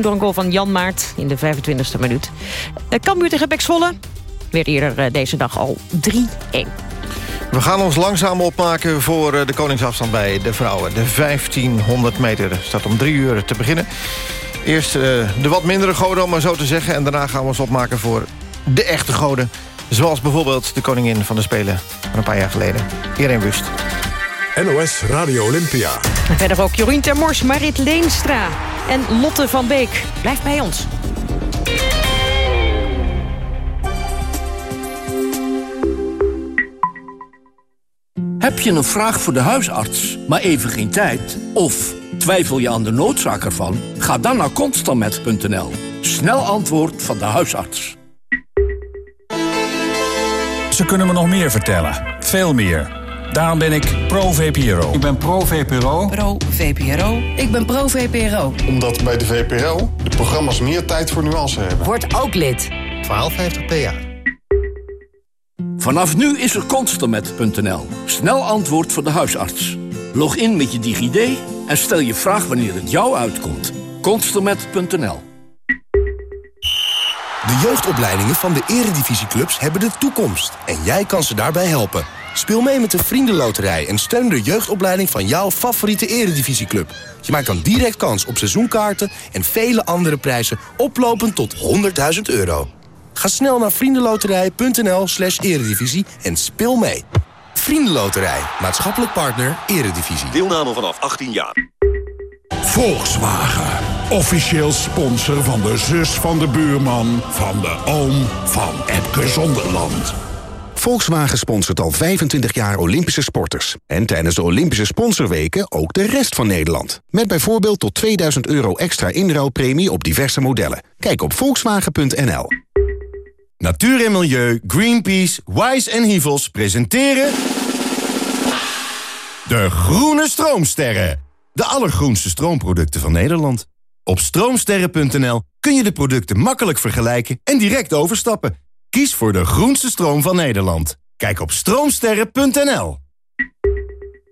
door een goal van Jan Maart in de 25e minuut. Cambuur tegen Beksvolle werd eerder deze dag al 3-1. We gaan ons langzaam opmaken voor de koningsafstand bij de vrouwen. De 1500 meter staat om drie uur te beginnen. Eerst uh, de wat mindere goden, om maar zo te zeggen. En daarna gaan we ons opmaken voor de echte goden. Zoals bijvoorbeeld de koningin van de Spelen van een paar jaar geleden. Irene Wust. NOS Radio Olympia. En verder ook Jorien Termors, Marit Leenstra en Lotte van Beek. Blijf bij ons. Heb je een vraag voor de huisarts, maar even geen tijd? Of twijfel je aan de noodzaak ervan? Ga dan naar constantmet.nl. Snel antwoord van de huisarts. Ze kunnen me nog meer vertellen. Veel meer. Daarom ben ik pro-VPRO. Ik ben pro-VPRO. Pro-VPRO. Ik ben pro-VPRO. Omdat bij de VPRO de programma's meer tijd voor nuance hebben. Word ook lid. 1250 PA. Vanaf nu is er constermet.nl. Snel antwoord voor de huisarts. Log in met je DigiD en stel je vraag wanneer het jou uitkomt. Constermet.nl De jeugdopleidingen van de eredivisieclubs hebben de toekomst. En jij kan ze daarbij helpen. Speel mee met de Vriendenloterij en steun de jeugdopleiding van jouw favoriete eredivisieclub. Je maakt dan direct kans op seizoenkaarten en vele andere prijzen oplopend tot 100.000 euro. Ga snel naar vriendenloterij.nl slash eredivisie en speel mee. Vriendenloterij, maatschappelijk partner, eredivisie. Deelname vanaf 18 jaar. Volkswagen, officieel sponsor van de zus van de buurman... van de oom van Epke Zonderland. Volkswagen sponsort al 25 jaar Olympische sporters. En tijdens de Olympische sponsorweken ook de rest van Nederland. Met bijvoorbeeld tot 2000 euro extra inruilpremie op diverse modellen. Kijk op volkswagen.nl. Natuur en Milieu, Greenpeace, Wise en Hivels presenteren... De Groene Stroomsterren. De allergroenste stroomproducten van Nederland. Op stroomsterren.nl kun je de producten makkelijk vergelijken en direct overstappen. Kies voor de groenste stroom van Nederland. Kijk op stroomsterren.nl.